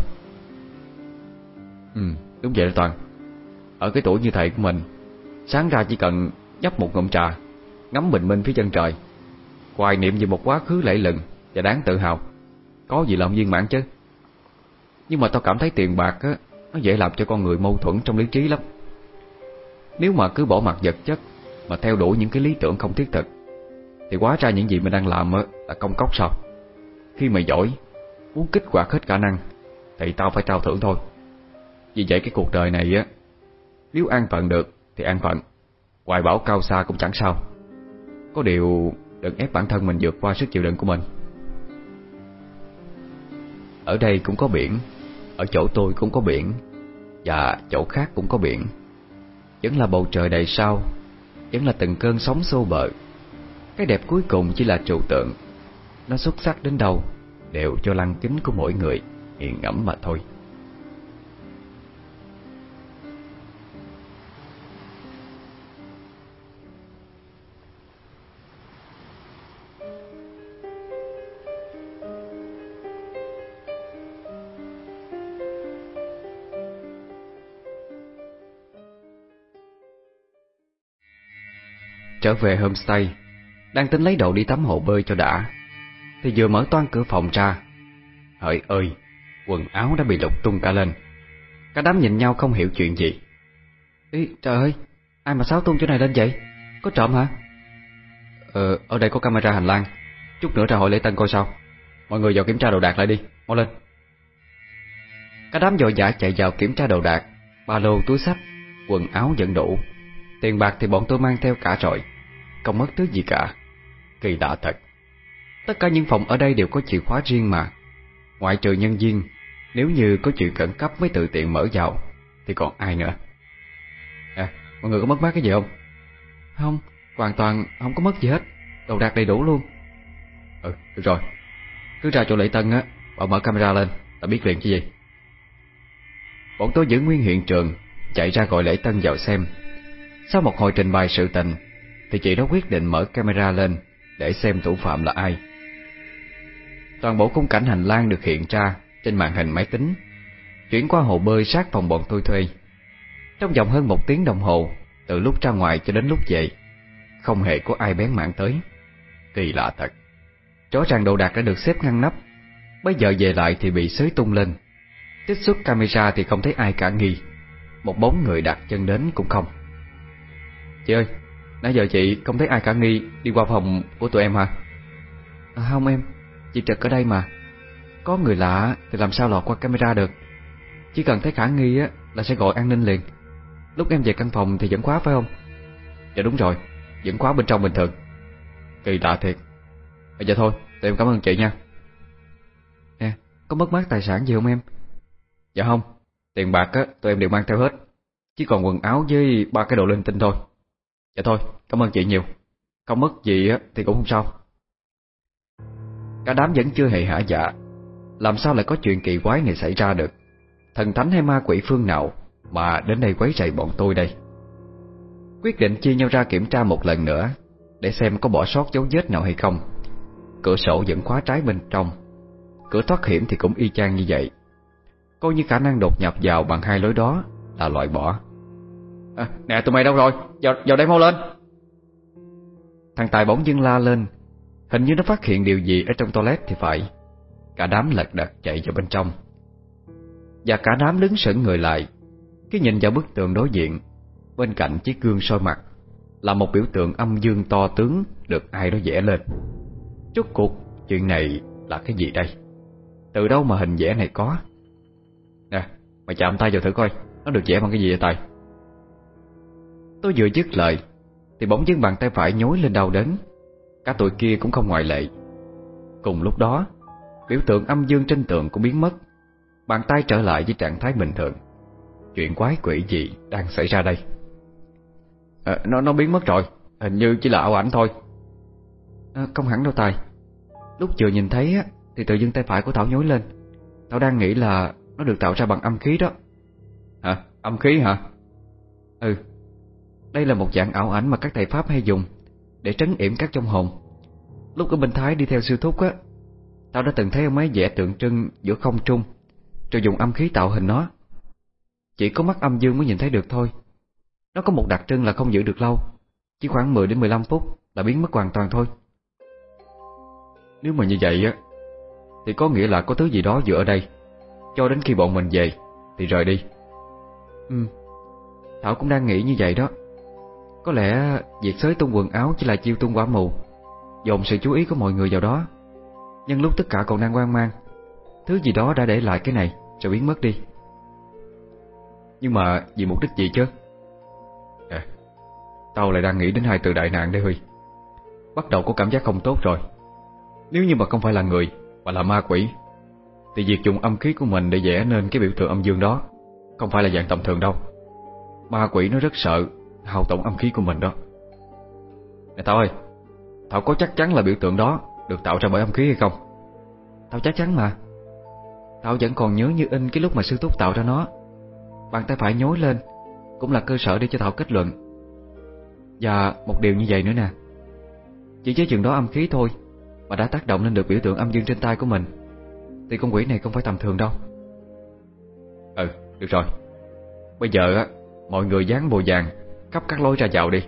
Ừ, đúng vậy đó Toàn. Ở cái tuổi như thầy của mình, Sáng ra chỉ cần nhấp một ngụm trà, Ngắm bình minh phía chân trời, Hoài niệm về một quá khứ lẫy lừng Và đáng tự hào. Có gì làm viên mãn chứ? Nhưng mà tao cảm thấy tiền bạc á, Nó dễ làm cho con người mâu thuẫn trong lý trí lắm. Nếu mà cứ bỏ mặt vật chất Mà theo đuổi những cái lý tưởng không thiết thực, Thì quá ra những gì mình đang làm á, Là công cốc sao? Khi mày giỏi, Muốn kích hoạt hết khả năng, Thì tao phải trao thưởng thôi. Vì vậy cái cuộc đời này á? Nếu an phận được, thì an phận. Hoài bảo cao xa cũng chẳng sao. Có điều đừng ép bản thân mình vượt qua sức chịu đựng của mình. Ở đây cũng có biển, Ở chỗ tôi cũng có biển, Và chỗ khác cũng có biển. Vẫn là bầu trời đầy sao, Vẫn là từng cơn sóng xô bờ. Cái đẹp cuối cùng chỉ là trụ tượng. Nó xuất sắc đến đâu, Đều cho lăng kính của mỗi người Nghiền ngẫm mà thôi. Trở về homestay, Đang tính lấy đồ đi tắm hồ bơi cho đã. Thì vừa mở toan cửa phòng ra. Hỡi ơi, Quần áo đã bị lục tung cả lên. Cả đám nhìn nhau không hiểu chuyện gì. Ý trời ơi, Ai mà sáo tung chỗ này lên vậy? Có trộm hả? Ờ ở đây có camera hành lang. Chút nữa ra hội lễ tân coi sao. Mọi người vào kiểm tra đồ đạc lại đi. Mau lên. Cả đám dội dã chạy vào kiểm tra đồ đạc. Ba lô túi sách Quần áo vẫn đủ. Tiền bạc thì bọn tôi mang theo cả rồi. Không mất thứ gì cả. Kỳ lạ thật. Tất cả những phòng ở đây đều có chìa khóa riêng mà. Ngoại trừ nhân viên, Nếu như có chuyện khẩn cấp mới tự tiện mở vào, Thì còn ai nữa? À mọi người có mất mát cái gì không? Không, Hoàn toàn không có mất gì hết. Đồ đạc đầy đủ luôn. Ừ được rồi. Cứ ra chỗ lễ tân á, Bảo mở camera lên, Ta biết liền chứ gì. Bọn tôi giữ nguyên hiện trường, Chạy ra gọi lễ tân vào xem. Sau một hồi trình bày sự tình, Thì chị đó quyết định mở camera lên Để xem thủ phạm là ai. Toàn bộ khung cảnh hành lang được hiện ra Trên màn hình máy tính, Chuyển qua hồ bơi sát phòng bọn tôi thuê. Trong vòng hơn một tiếng đồng hồ, Từ lúc ra ngoài cho đến lúc về, Không hề có ai bén mạng tới. Kỳ lạ thật Rõ ràng đồ đạc đã được xếp ngăn nắp, Bây giờ về lại thì bị xới tung lên. Trích xuất camera thì không thấy ai cả nghi, Một bóng người đặt chân đến cũng không. Chị ơi Nãy giờ chị không thấy ai cả nghi Đi qua phòng của tụi em hả? À, Không em Chị trực ở đây mà. Có người lạ thì làm sao lọt qua camera được? Chỉ cần thấy khả nghi á Là sẽ gọi an ninh liền. Lúc em về căn phòng thì vẫn khóa phải không? Dạ đúng rồi Vẫn khóa bên trong bình thường Kỳ lạ thiệt. Bây giờ thôi tụi em cảm ơn chị nha. Nè có mất mát tài sản gì không em? Dạ không Tiền bạc á tụi em đều mang theo hết. Chỉ còn quần áo với ba cái đồ linh tinh thôi. Dạ thôi cảm ơn chị nhiều. Không mất gì thì cũng không sao. Cả đám vẫn chưa hề hả dạ. Làm sao lại có chuyện kỳ quái này xảy ra được? Thần thánh hay ma quỷ phương nào Mà đến đây quấy rầy bọn tôi đây? Quyết định chia nhau ra kiểm tra một lần nữa Để xem có bỏ sót dấu vết nào hay không. Cửa sổ vẫn khóa trái bên trong. Cửa thoát hiểm thì cũng y chang như vậy. Coi như khả năng đột nhập vào bằng hai lối đó Là loại bỏ. À, Nè tụi mày đâu rồi? Vào, vào đây mau lên. Thằng Tài bỗng dưng la lên. Hình như nó phát hiện điều gì ở trong toilet thì phải. Cả đám lật đật chạy vào bên trong. Và cả đám đứng sững người lại. Cái nhìn vào bức tường đối diện. Bên cạnh chiếc gương soi mặt Là một biểu tượng âm dương to tướng Được ai đó vẽ lên. Chút cuộc chuyện này là cái gì đây? Từ đâu mà hình vẽ này có? Nè Mày chạm tay vào thử coi. Nó được vẽ bằng cái gì vậy Tài? Tôi vừa dứt lời Thì bỗng dưng bàn tay phải nhối lên đau đớn. Cả tụi kia cũng không ngoại lệ. Cùng lúc đó Biểu tượng âm dương trên tượng cũng biến mất. Bàn tay trở lại với trạng thái bình thường. Chuyện quái quỷ gì đang xảy ra đây? À, Nó nó biến mất rồi Hình như chỉ là ảo ảnh thôi. À, Không hẳn đâu Tài. Lúc vừa nhìn thấy á, Thì tự dưng tay phải của Thảo nhối lên. Thảo đang nghĩ là nó được tạo ra bằng âm khí đó. Hả? Âm khí hả? Ừ. Đây là một dạng ảo ảnh mà các thầy Pháp hay dùng Để trấn yểm các trong hồn. Lúc ở bên Thái đi theo sư thúc á Tao đã từng thấy ông ấy vẽ tượng trưng giữa không trung Rồi dùng âm khí tạo hình nó. Chỉ có mắt âm dương mới nhìn thấy được thôi. Nó có một đặc trưng là không giữ được lâu Chỉ khoảng 10 đến 15 phút là biến mất hoàn toàn thôi. Nếu mà như vậy á Thì có nghĩa là có thứ gì đó ở đây. Cho đến khi bọn mình về Thì rời đi. Ừ. Thảo cũng đang nghĩ như vậy đó có lẽ việc xới tung quần áo chỉ là chiêu tung quả mù. Dồn sự chú ý của mọi người vào đó. Nhưng lúc tất cả còn đang hoang mang, Thứ gì đó đã để lại cái này Rồi biến mất đi. Nhưng mà vì mục đích gì chứ? À Tao lại đang nghĩ đến hai từ đại nạn đây Huy. Bắt đầu có cảm giác không tốt rồi. Nếu như mà không phải là người Mà là ma quỷ, Thì việc dùng âm khí của mình để vẽ nên cái biểu tượng âm dương đó Không phải là dạng tầm thường đâu. Ma quỷ nó rất sợ Hao tổn âm khí của mình đó. Nè Tao ơi Tao có chắc chắn là biểu tượng đó Được tạo ra bởi âm khí hay không? Tao chắc chắn mà. Tao vẫn còn nhớ như in cái lúc mà sư thúc tạo ra nó. Bàn tay phải nhối lên Cũng là cơ sở để cho Thảo kết luận. Và một điều như vậy nữa nè. Chỉ với chừng đó âm khí thôi Mà đã tác động lên được biểu tượng âm dương trên tay của mình Thì con quỷ này không phải tầm thường đâu. Ừ, được rồi. Bây giờ á Mọi người dán bồ vàng Khắp các lối ra vào đi.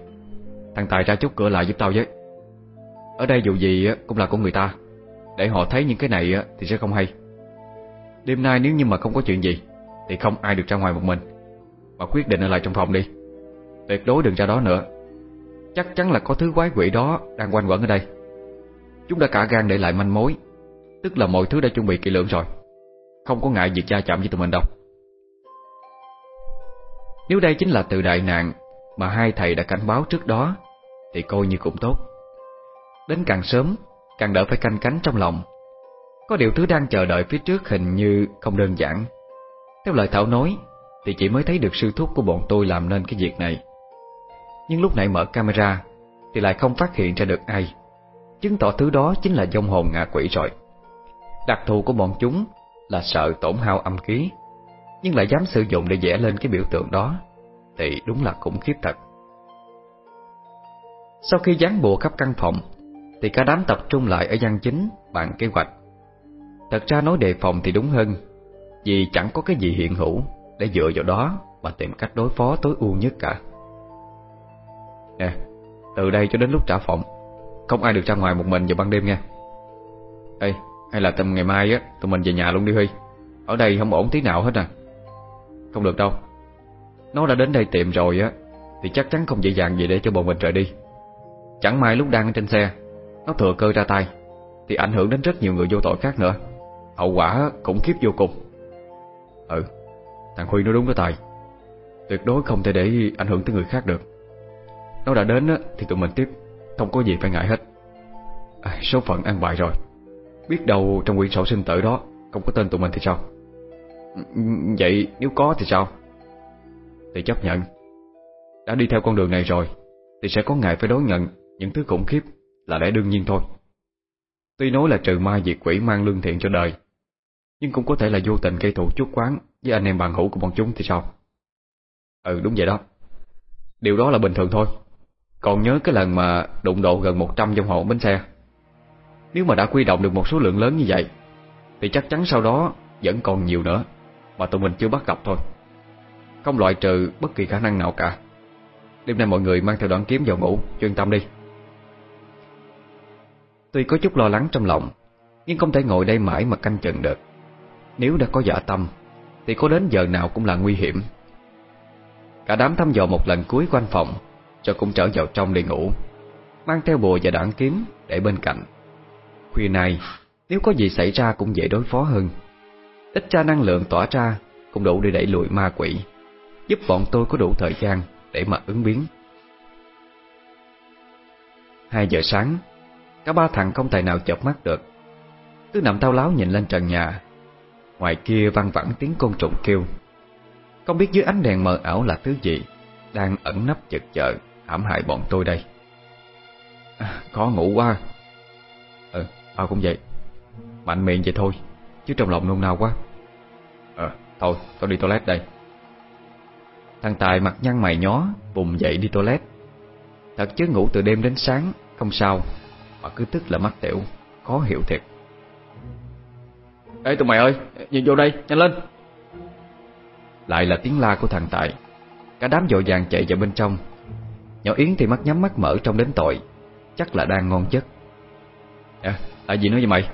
Thằng Tài ra chút cửa lại giúp tao với. Ở đây dù gì cũng là của người ta. Để họ thấy những cái này thì sẽ không hay. Đêm nay nếu như mà không có chuyện gì, Thì không ai được ra ngoài một mình. Mà quyết định ở lại trong phòng đi. Tuyệt đối đừng ra đó nữa. Chắc chắn là có thứ quái quỷ đó Đang quanh quẩn ở đây. Chúng đã cả gan để lại manh mối. Tức là mọi thứ đã chuẩn bị kỹ lưỡng rồi. Không có ngại việc gia chạm với tụi mình đâu. Nếu đây chính là từ đại nạn mà hai thầy đã cảnh báo trước đó, Thì coi như cũng tốt. Đến càng sớm, Càng đỡ phải canh cánh trong lòng. Có điều thứ đang chờ đợi phía trước hình như không đơn giản. Theo lời Thảo nói, Thì chỉ mới thấy được sư thúc của bọn tôi làm nên cái việc này. Nhưng lúc nãy mở camera, Thì lại không phát hiện ra được ai. Chứng tỏ thứ đó chính là dông hồn ngạ quỷ rồi. Đặc thù của bọn chúng Là sợ tổn hao âm khí, Nhưng lại dám sử dụng để vẽ lên cái biểu tượng đó. Thì đúng là khủng khiếp thật. Sau khi dán bùa khắp căn phòng, Thì cả đám tập trung lại ở gian chính Bàn kế hoạch. Thật ra nói đề phòng thì đúng hơn, Vì chẳng có cái gì hiện hữu Để dựa vào đó Mà tìm cách đối phó tối ưu nhất cả. Nè, Từ đây cho đến lúc trả phòng, Không ai được ra ngoài một mình vào ban đêm nha. Ê, hay là tầm ngày mai á, Tụi mình về nhà luôn đi Huy. Ở đây không ổn tí nào hết à. Không được đâu. Nó đã đến đây tìm rồi á Thì chắc chắn không dễ dàng gì để cho bọn mình rời đi. Chẳng may lúc đang ở trên xe Nó thừa cơ ra tay Thì ảnh hưởng đến rất nhiều người vô tội khác nữa. Hậu quả khủng khiếp vô cùng. Ừ Thằng Huy nói đúng đó Tài. Tuyệt đối không thể để ảnh hưởng tới người khác được. Nó đã đến á, thì tụi mình tiếp Không có gì phải ngại hết. À, Số phận ăn bài rồi. Biết đâu trong quyển sổ sinh tử đó Không có tên tụi mình thì sao? Ừ, ừ, vậy nếu có thì sao? Thì chấp nhận. Đã đi theo con đường này rồi, Thì sẽ có ngày phải đối nhận Những thứ khủng khiếp là lẽ đương nhiên thôi. Tuy nói là trừ ma diệt quỷ mang lương thiện cho đời, Nhưng cũng có thể là vô tình gây thù chuốc quán Với anh em bạn hữu của bọn chúng thì sao? Ừ đúng vậy đó. Điều đó là bình thường thôi. Còn nhớ cái lần mà đụng độ gần 100 dòng hộ bến xe. Nếu mà đã quy động được một số lượng lớn như vậy, Thì chắc chắn sau đó Vẫn còn nhiều nữa Mà tụi mình chưa bắt gặp thôi. Không loại trừ bất kỳ khả năng nào cả. Đêm nay mọi người mang theo đoạn kiếm vào ngủ Chuyên tâm đi. Tuy có chút lo lắng trong lòng, Nhưng không thể ngồi đây mãi mà canh chừng được. Nếu đã có dạ tâm, Thì có đến giờ nào cũng là nguy hiểm. Cả đám thăm dò một lần cuối quanh phòng Cho cũng trở vào trong để ngủ, Mang theo bùa và đoạn kiếm để bên cạnh. Khuya nay, Nếu có gì xảy ra cũng dễ đối phó hơn. Ít ra năng lượng tỏa ra Cũng đủ để đẩy lùi ma quỷ. Giúp bọn tôi có đủ thời gian Để mà ứng biến. 2 giờ sáng Cả ba thằng không tài nào chợp mắt được. Cứ nằm tao láo nhìn lên trần nhà. Ngoài kia văng vẳng tiếng côn trùng kêu. Không biết dưới ánh đèn mờ ảo là thứ gì Đang ẩn nấp chật chợ hãm hại bọn tôi đây. À, Khó ngủ quá. Ừ, tao cũng vậy. Mạnh miệng vậy thôi Chứ trong lòng nôn nao quá. Ờ, thôi, tao đi toilet đây. Thằng Tài mặt nhăn mày nhó Bùng dậy đi toilet. Thật chứ ngủ từ đêm đến sáng Không sao. Mà cứ tức là mắc tiểu Khó hiểu thiệt. Ê tụi mày ơi Nhìn vô đây nhanh lên. Lại là tiếng la của thằng Tài. Cả đám dội vàng chạy vào bên trong. Nhỏ Yến thì mắt nhắm mắt mở trong đến tội. Chắc là đang ngon chất. À, tại gì nói vậy mày?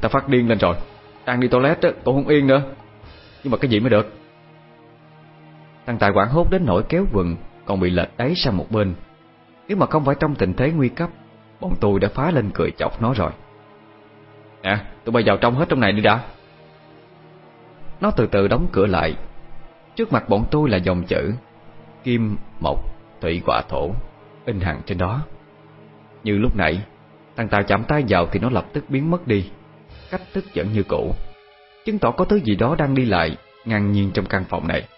Ta phát điên lên rồi. Đang đi toilet á, tôi không yên nữa. Nhưng mà cái gì mới được Thằng Tài quảng hốt đến nỗi kéo quần Còn bị lệch đáy sang một bên. Nếu mà không phải trong tình thế nguy cấp Bọn tôi đã phá lên cười chọc nó rồi. Nè, tụi bay vào trong hết trong này đi đã. Nó từ từ đóng cửa lại. Trước mặt bọn tôi là dòng chữ Kim, Mộc, Thủy, Quả, Thổ In hẳn trên đó. Như lúc nãy Thằng Tài chạm tay vào thì nó lập tức biến mất đi. Cách thức vẫn như cũ. Chứng tỏ có thứ gì đó đang đi lại Ngang nhiên trong căn phòng này.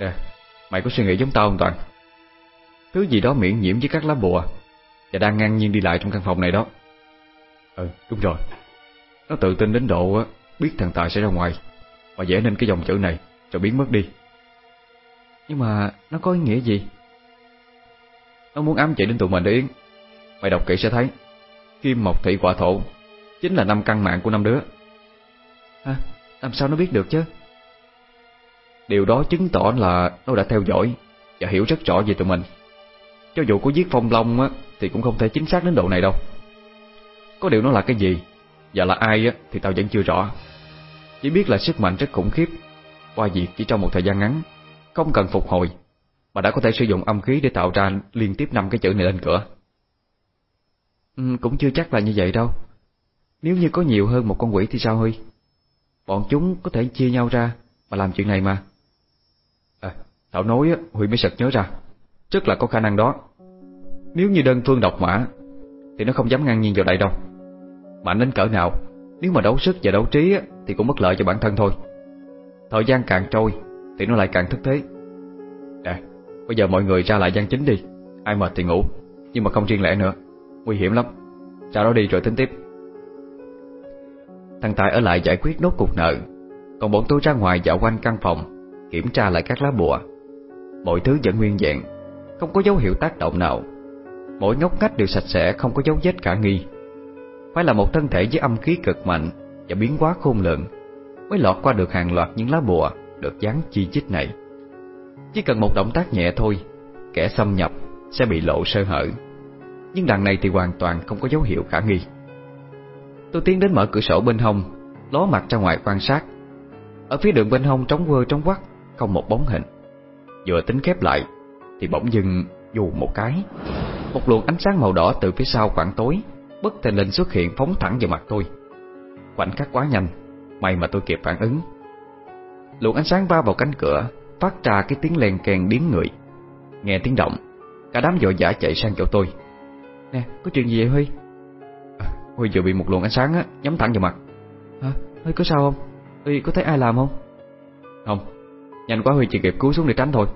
Nè Mày có suy nghĩ giống tao không Toàn? Thứ gì đó miễn nhiễm với các lá bùa Và đang ngang nhiên đi lại trong căn phòng này đó. Ừ đúng rồi. Nó tự tin đến độ biết thằng Tài sẽ ra ngoài Mà vẽ nên cái dòng chữ này cho biến mất đi. Nhưng mà nó có ý nghĩa gì? Nó muốn ám chỉ đến tụi mình đấy Yến. Mày đọc kỹ sẽ thấy. Kim mộc thủy quả thổ Chính là năm căn mạng của năm đứa. Hả? Làm sao nó biết được chứ? Điều đó chứng tỏ là Nó đã theo dõi Và hiểu rất rõ về tụi mình. Cho dù có giết phong long á Thì cũng không thể chính xác đến độ này đâu. Có điều nó là cái gì Và là ai á thì tao vẫn chưa rõ. Chỉ biết là sức mạnh rất khủng khiếp Qua việc chỉ trong một thời gian ngắn Không cần phục hồi Mà đã có thể sử dụng âm khí để tạo ra liên tiếp năm cái chữ này lên cửa. Ừ, Cũng chưa chắc là như vậy đâu. Nếu như có nhiều hơn một con quỷ thì sao Huy? Bọn chúng có thể chia nhau ra Mà làm chuyện này mà. Thảo nói Huy mới sực nhớ ra. Rất là có khả năng đó. Nếu như đơn phương độc mã, Thì nó không dám ngang nhiên vào đây đâu. Mạnh đến cỡ nào, Nếu mà đấu sức và đấu trí Thì cũng bất lợi cho bản thân thôi. Thời gian càng trôi, Thì nó lại càng thất thế. Nè, Bây giờ mọi người ra lại gian chính đi. Ai mệt thì ngủ, Nhưng mà không riêng lẻ nữa. Nguy hiểm lắm. Ra đó đi rồi tính tiếp. Thằng Tài ở lại giải quyết nốt cục nợ. Còn bọn tôi ra ngoài dạo quanh căn phòng, Kiểm tra lại các lá bùa. Mọi thứ vẫn nguyên vẹn, Không có dấu hiệu tác động nào. Mỗi ngóc ngách đều sạch sẽ, không có dấu vết cả nghi. Phải là một thân thể với âm khí cực mạnh Và biến hóa khôn lường, Mới lọt qua được hàng loạt những lá bùa Được dán chi chít này. Chỉ cần một động tác nhẹ thôi, Kẻ xâm nhập sẽ bị lộ sơ hở. Nhưng đằng này thì hoàn toàn không có dấu hiệu khả nghi. Tôi tiến đến mở cửa sổ bên hông, Ló mặt ra ngoài quan sát. Ở phía đường bên hông trống quơ trống quắc, Không một bóng hình. Vừa tính khép lại Thì bỗng dưng dù một cái Một luồng ánh sáng màu đỏ từ phía sau khoảng tối Bất thình lình xuất hiện phóng thẳng vào mặt tôi Khoảnh khắc quá nhanh May mà tôi kịp phản ứng Luồng ánh sáng va vào cánh cửa Phát ra cái tiếng len kèn điếng người Nghe tiếng động Cả đám vội vã chạy sang chỗ tôi Nè, có chuyện gì vậy Huy? À, Huy vừa bị một luồng ánh sáng á, nhắm thẳng vào mặt Hả? Huy có sao không? Huy có thấy ai làm không? Không Nhanh quá Huy chỉ kịp cứu xuống để tránh thôi.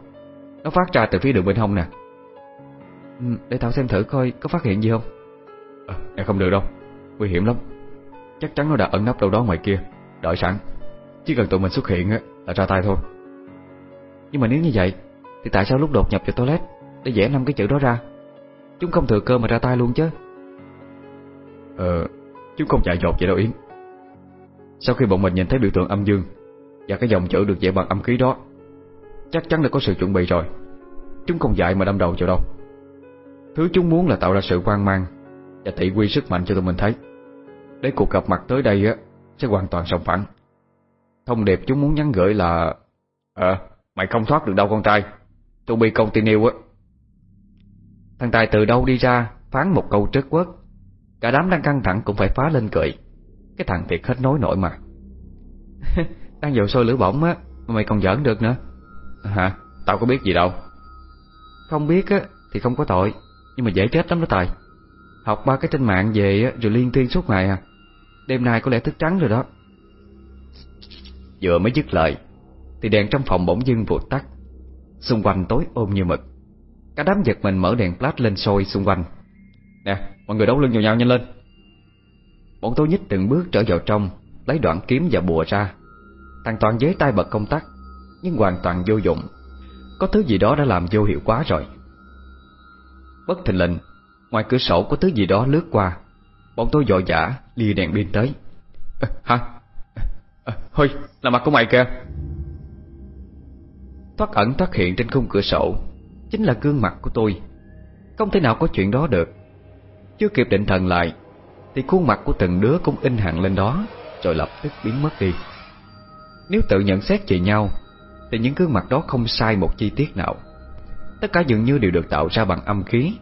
Nó phát ra từ phía đường bên hông nè. Ừ, Để tao xem thử coi có phát hiện gì không. À, không được đâu. Nguy hiểm lắm. Chắc chắn nó đã ẩn nấp đâu đó ngoài kia. Đợi sẵn. Chỉ cần tụi mình xuất hiện là ra tay thôi. Nhưng mà nếu như vậy Thì tại sao lúc đột nhập vào toilet Để vẽ năm cái chữ đó ra? Chúng không thừa cơ mà ra tay luôn chứ. Ờ Chúng không chạy dột vậy đâu Yến. Sau khi bọn mình nhìn thấy biểu tượng âm dương và cái dòng chữ được vẽ bằng âm khí đó Chắc chắn đã có sự chuẩn bị rồi. Chúng không dạy mà đâm đầu cho đâu. Thứ chúng muốn là tạo ra sự hoang mang Và thị quy sức mạnh cho tụi mình thấy. Để cuộc gặp mặt tới đây á Sẽ hoàn toàn sòng phẳng. Thông điệp chúng muốn nhắn gửi là Ờ, mày không thoát được đâu con trai. To be continue á. Thằng Tài từ đâu đi ra Phán một câu trớt quớt Cả đám đang căng thẳng cũng phải phá lên cười. Cái thằng thiệt hết nói nổi mà. (laughs) Đang dầu sôi lửa bỏng á Mà mày còn giỡn được nữa. Hả? Tao có biết gì đâu. Không biết á thì không có tội Nhưng mà dễ chết lắm đó Tài. Học ba cái trên mạng về á rồi liên tuyên suốt ngày à. Đêm nay có lẽ thức trắng rồi đó. Vừa mới dứt lời Thì đèn trong phòng bỗng dưng vụt tắt. Xung quanh tối ôm như mực. Cả đám giật mình mở đèn flash lên sôi xung quanh. Nè, mọi người đấu lưng vào nhau nhanh lên. Bọn tôi nhích từng bước trở vào trong Lấy đoạn kiếm và bùa ra Thằng Toàn dế tay bật công tắc Nhưng hoàn toàn vô dụng. Có thứ gì đó đã làm vô hiệu quá rồi. Bất thình lình Ngoài cửa sổ có thứ gì đó lướt qua. Bọn tôi dội dã lìa đèn pin tới. À, Hả? À, Huy, là mặt của mày kìa. Thoát ẩn thoát hiện trên khung cửa sổ Chính là gương mặt của tôi. Không thể nào có chuyện đó được. Chưa kịp định thần lại Thì khuôn mặt của từng đứa cũng in hẳn lên đó Rồi lập tức biến mất đi. Nếu tự nhận xét về nhau, Thì những gương mặt đó không sai một chi tiết nào. Tất cả dường như đều được tạo ra bằng âm khí.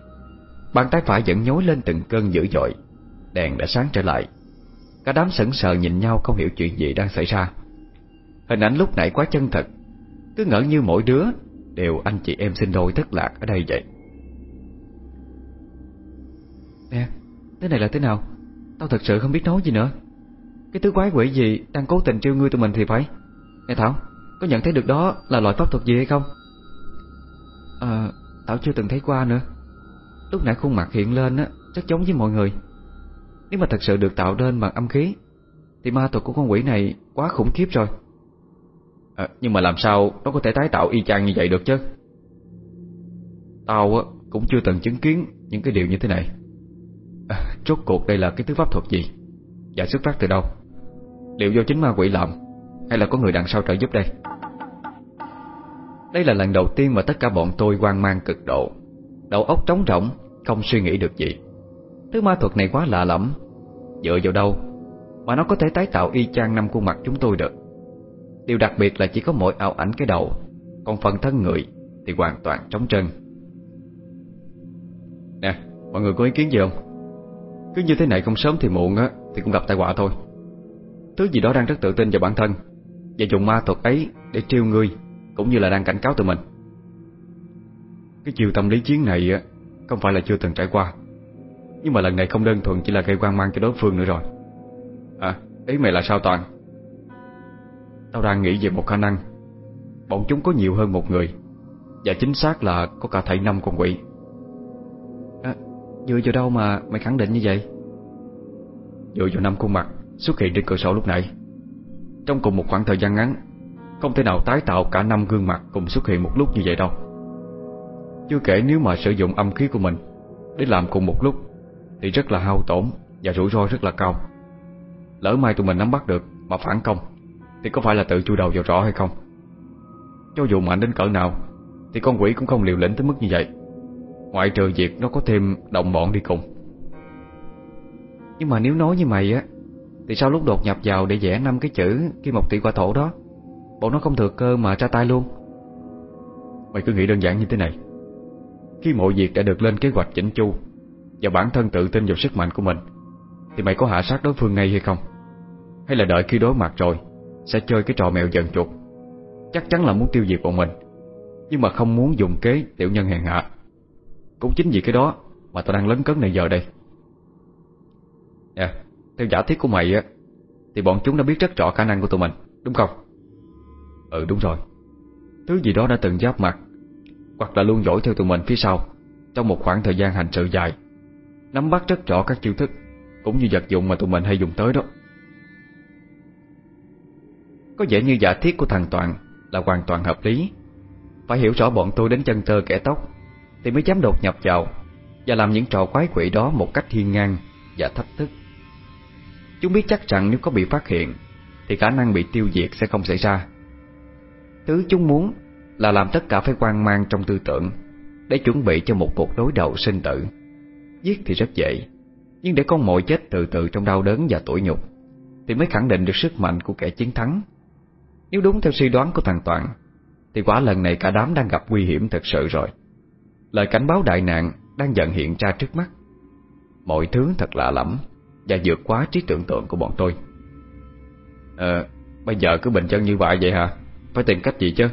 Bàn tay phải vẫn nhối lên từng cơn dữ dội. Đèn đã sáng trở lại. Cả đám sững sờ nhìn nhau không hiểu chuyện gì đang xảy ra. Hình ảnh lúc nãy quá chân thật. Cứ ngỡ như mỗi đứa Đều anh chị em sinh đôi thất lạc ở đây vậy. Nè, Thế này là thế nào? Tao thật sự không biết nói gì nữa. Cái thứ quái quỷ gì đang cố tình trêu ngươi tụi mình thì phải? Nè Thảo Có nhận thấy được đó là loại pháp thuật gì hay không? À Thảo chưa từng thấy qua nữa. Lúc nãy khuôn mặt hiện lên á chắc giống với mọi người. Nếu mà thật sự được tạo nên bằng âm khí Thì ma thuật của con quỷ này quá khủng khiếp rồi. À, Nhưng mà làm sao Nó có thể tái tạo y chang như vậy được chứ? Tao á cũng chưa từng chứng kiến Những cái điều như thế này. À, Rốt cuộc đây là cái thứ pháp thuật gì? Và xuất phát từ đâu? Liệu do chính ma quỷ làm Hay là có người đằng sau trợ giúp đây? Đây là lần đầu tiên mà tất cả bọn tôi hoang mang cực độ. Đầu óc trống rỗng Không suy nghĩ được gì. Thứ ma thuật này quá lạ lẫm, Dựa vào đâu Mà nó có thể tái tạo y chang năm khuôn mặt chúng tôi được? Điều đặc biệt là chỉ có mỗi ảo ảnh cái đầu Còn phần thân người Thì hoàn toàn trống trơn. Nè Mọi người có ý kiến gì không? Cứ như thế này không sớm thì muộn á Thì cũng gặp tai họa thôi. Thứ gì đó đang rất tự tin vào bản thân Và dùng ma thuật ấy để trêu ngươi Cũng như là đang cảnh cáo tụi mình. Cái chiều tâm lý chiến này á Không phải là chưa từng trải qua Nhưng mà lần này không đơn thuần chỉ là gây quan mang cho đối phương nữa rồi. À ý mày là sao Toàn? Tao đang nghĩ về một khả năng. Bọn chúng có nhiều hơn một người Và chính xác là có cả thảy năm con quỷ. À, Dựa vào đâu mà mày khẳng định như vậy? Dựa vào năm khuôn mặt. Xuất hiện trên cửa sổ lúc nãy, Trong cùng một khoảng thời gian ngắn, Không thể nào tái tạo cả năm gương mặt cùng xuất hiện một lúc như vậy đâu. Chưa kể nếu mà sử dụng âm khí của mình Để làm cùng một lúc Thì rất là hao tổn Và rủi ro rất là cao. Lỡ mai tụi mình nắm bắt được Mà phản công Thì có phải là tự chui đầu vào rõ hay không? Cho dù mạnh đến cỡ nào Thì con quỷ cũng không liều lĩnh tới mức như vậy. Ngoại trừ việc nó có thêm đồng bọn đi cùng. Nhưng mà nếu nói như mày á thì sao lúc đột nhập vào để vẽ năm cái chữ Kim một tỷ quả thổ đó? Bọn nó không thừa cơ mà ra tay luôn. Mày cứ nghĩ đơn giản như thế này. Khi mọi việc đã được lên kế hoạch chỉnh chu Và bản thân tự tin vào sức mạnh của mình, Thì mày có hạ sát đối phương ngay hay không? Hay là đợi khi đối mặt rồi, Sẽ chơi cái trò mèo dần chuột? Chắc chắn là muốn tiêu diệt bọn mình, Nhưng mà không muốn dùng kế tiểu nhân hèn hạ. Cũng chính vì cái đó Mà tao đang lấn cấn này giờ đây. Nè theo giả thiết của mày á, Thì bọn chúng đã biết rất rõ khả năng của tụi mình, Đúng không? Ừ đúng rồi. Thứ gì đó đã từng giáp mặt, Hoặc là luôn dõi theo tụi mình phía sau Trong một khoảng thời gian hành sự dài, Nắm bắt rất rõ các chiêu thức, Cũng như vật dụng mà tụi mình hay dùng tới đó. Có vẻ như giả thiết của thằng Toàn Là hoàn toàn hợp lý. Phải hiểu rõ bọn tôi đến chân tơ kẻ tóc, Thì mới dám đột nhập vào Và làm những trò quái quỷ đó một cách hiên ngang Và thách thức. Chúng biết chắc rằng nếu có bị phát hiện, Thì khả năng bị tiêu diệt sẽ không xảy ra. Thứ chúng muốn là làm tất cả phải quan mang trong tư tưởng, Để chuẩn bị cho một cuộc đối đầu sinh tử. Giết thì rất dễ, Nhưng để con mồi chết từ từ trong đau đớn và tủi nhục, Thì mới khẳng định được sức mạnh của kẻ chiến thắng. Nếu đúng theo suy đoán của thằng Toàn, Thì quả lần này cả đám đang gặp nguy hiểm thật sự rồi. Lời cảnh báo đại nạn đang dần hiện ra trước mắt. Mọi thứ thật lạ lẫm. Và vượt quá trí tưởng tượng của bọn tôi. Ờ, bây giờ cứ bình chân như vậy vậy hả? Phải tìm cách gì chứ?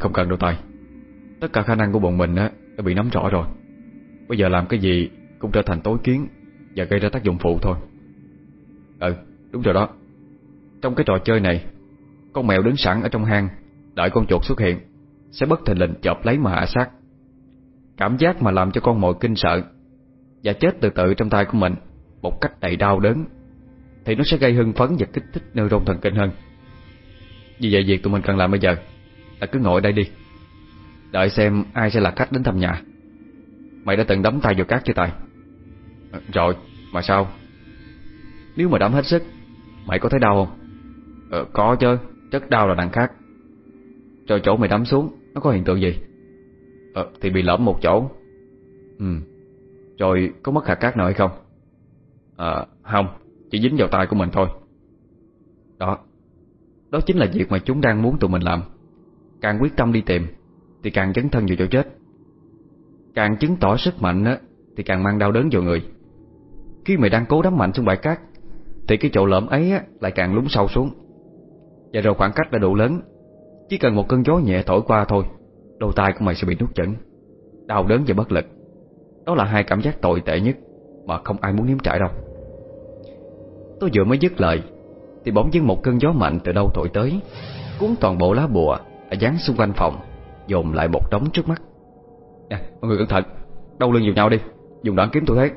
Không cần đâu Tài. Tất cả khả năng của bọn mình á đã bị nắm rõ rồi. Bây giờ làm cái gì Cũng trở thành tối kiến Và gây ra tác dụng phụ thôi. Ừ đúng rồi đó. Trong cái trò chơi này Con mèo đứng sẵn ở trong hang Đợi con chuột xuất hiện Sẽ bất thình lình chộp lấy mà hạ sát. Cảm giác mà làm cho con mồi kinh sợ và chết từ từ trong tay của mình Một cách đầy đau đớn Thì nó sẽ gây hưng phấn và kích thích neuron thần kinh hơn. Vì vậy việc tụi mình cần làm bây giờ Là cứ ngồi đây đi Đợi xem ai sẽ là khách đến thăm nhà. Mày đã từng đấm tay vào cát chưa Tài? À, Rồi mà sao? Nếu mà đấm hết sức Mày có thấy đau không? Ờ, Có chứ Chất đau là đằng khác. Rồi chỗ mày đấm xuống Nó có hiện tượng gì? Ờ, Thì bị lõm một chỗ. Ừ. Rồi có mất hạt cát nào hay không? À, không Chỉ dính vào tay của mình thôi. Đó đó chính là việc mà chúng đang muốn tụi mình làm. Càng quyết tâm đi tìm Thì càng chấn thân vào chỗ chết. Càng chứng tỏ sức mạnh á Thì càng mang đau đớn vào người. Khi mày đang cố đắm mạnh xuống bãi cát Thì cái chỗ lõm ấy á, lại càng lún sâu xuống. Và rồi khoảng cách đã đủ lớn Chỉ cần một cơn gió nhẹ thổi qua thôi Đầu tay của mày sẽ bị nuốt chửng Đau đớn và bất lực. Đó là hai cảm giác tồi tệ nhất Mà không ai muốn nếm trải đâu. Tôi vừa mới dứt lời, thì bỗng dưng một cơn gió mạnh từ đâu thổi tới, Cuốn toàn bộ lá bùa dán xung quanh phòng, Dồn lại một đống trước mắt. Nè mọi người cẩn thận, Đau lưng vào nhau đi, Dùng đoạn kiếm tôi thấy.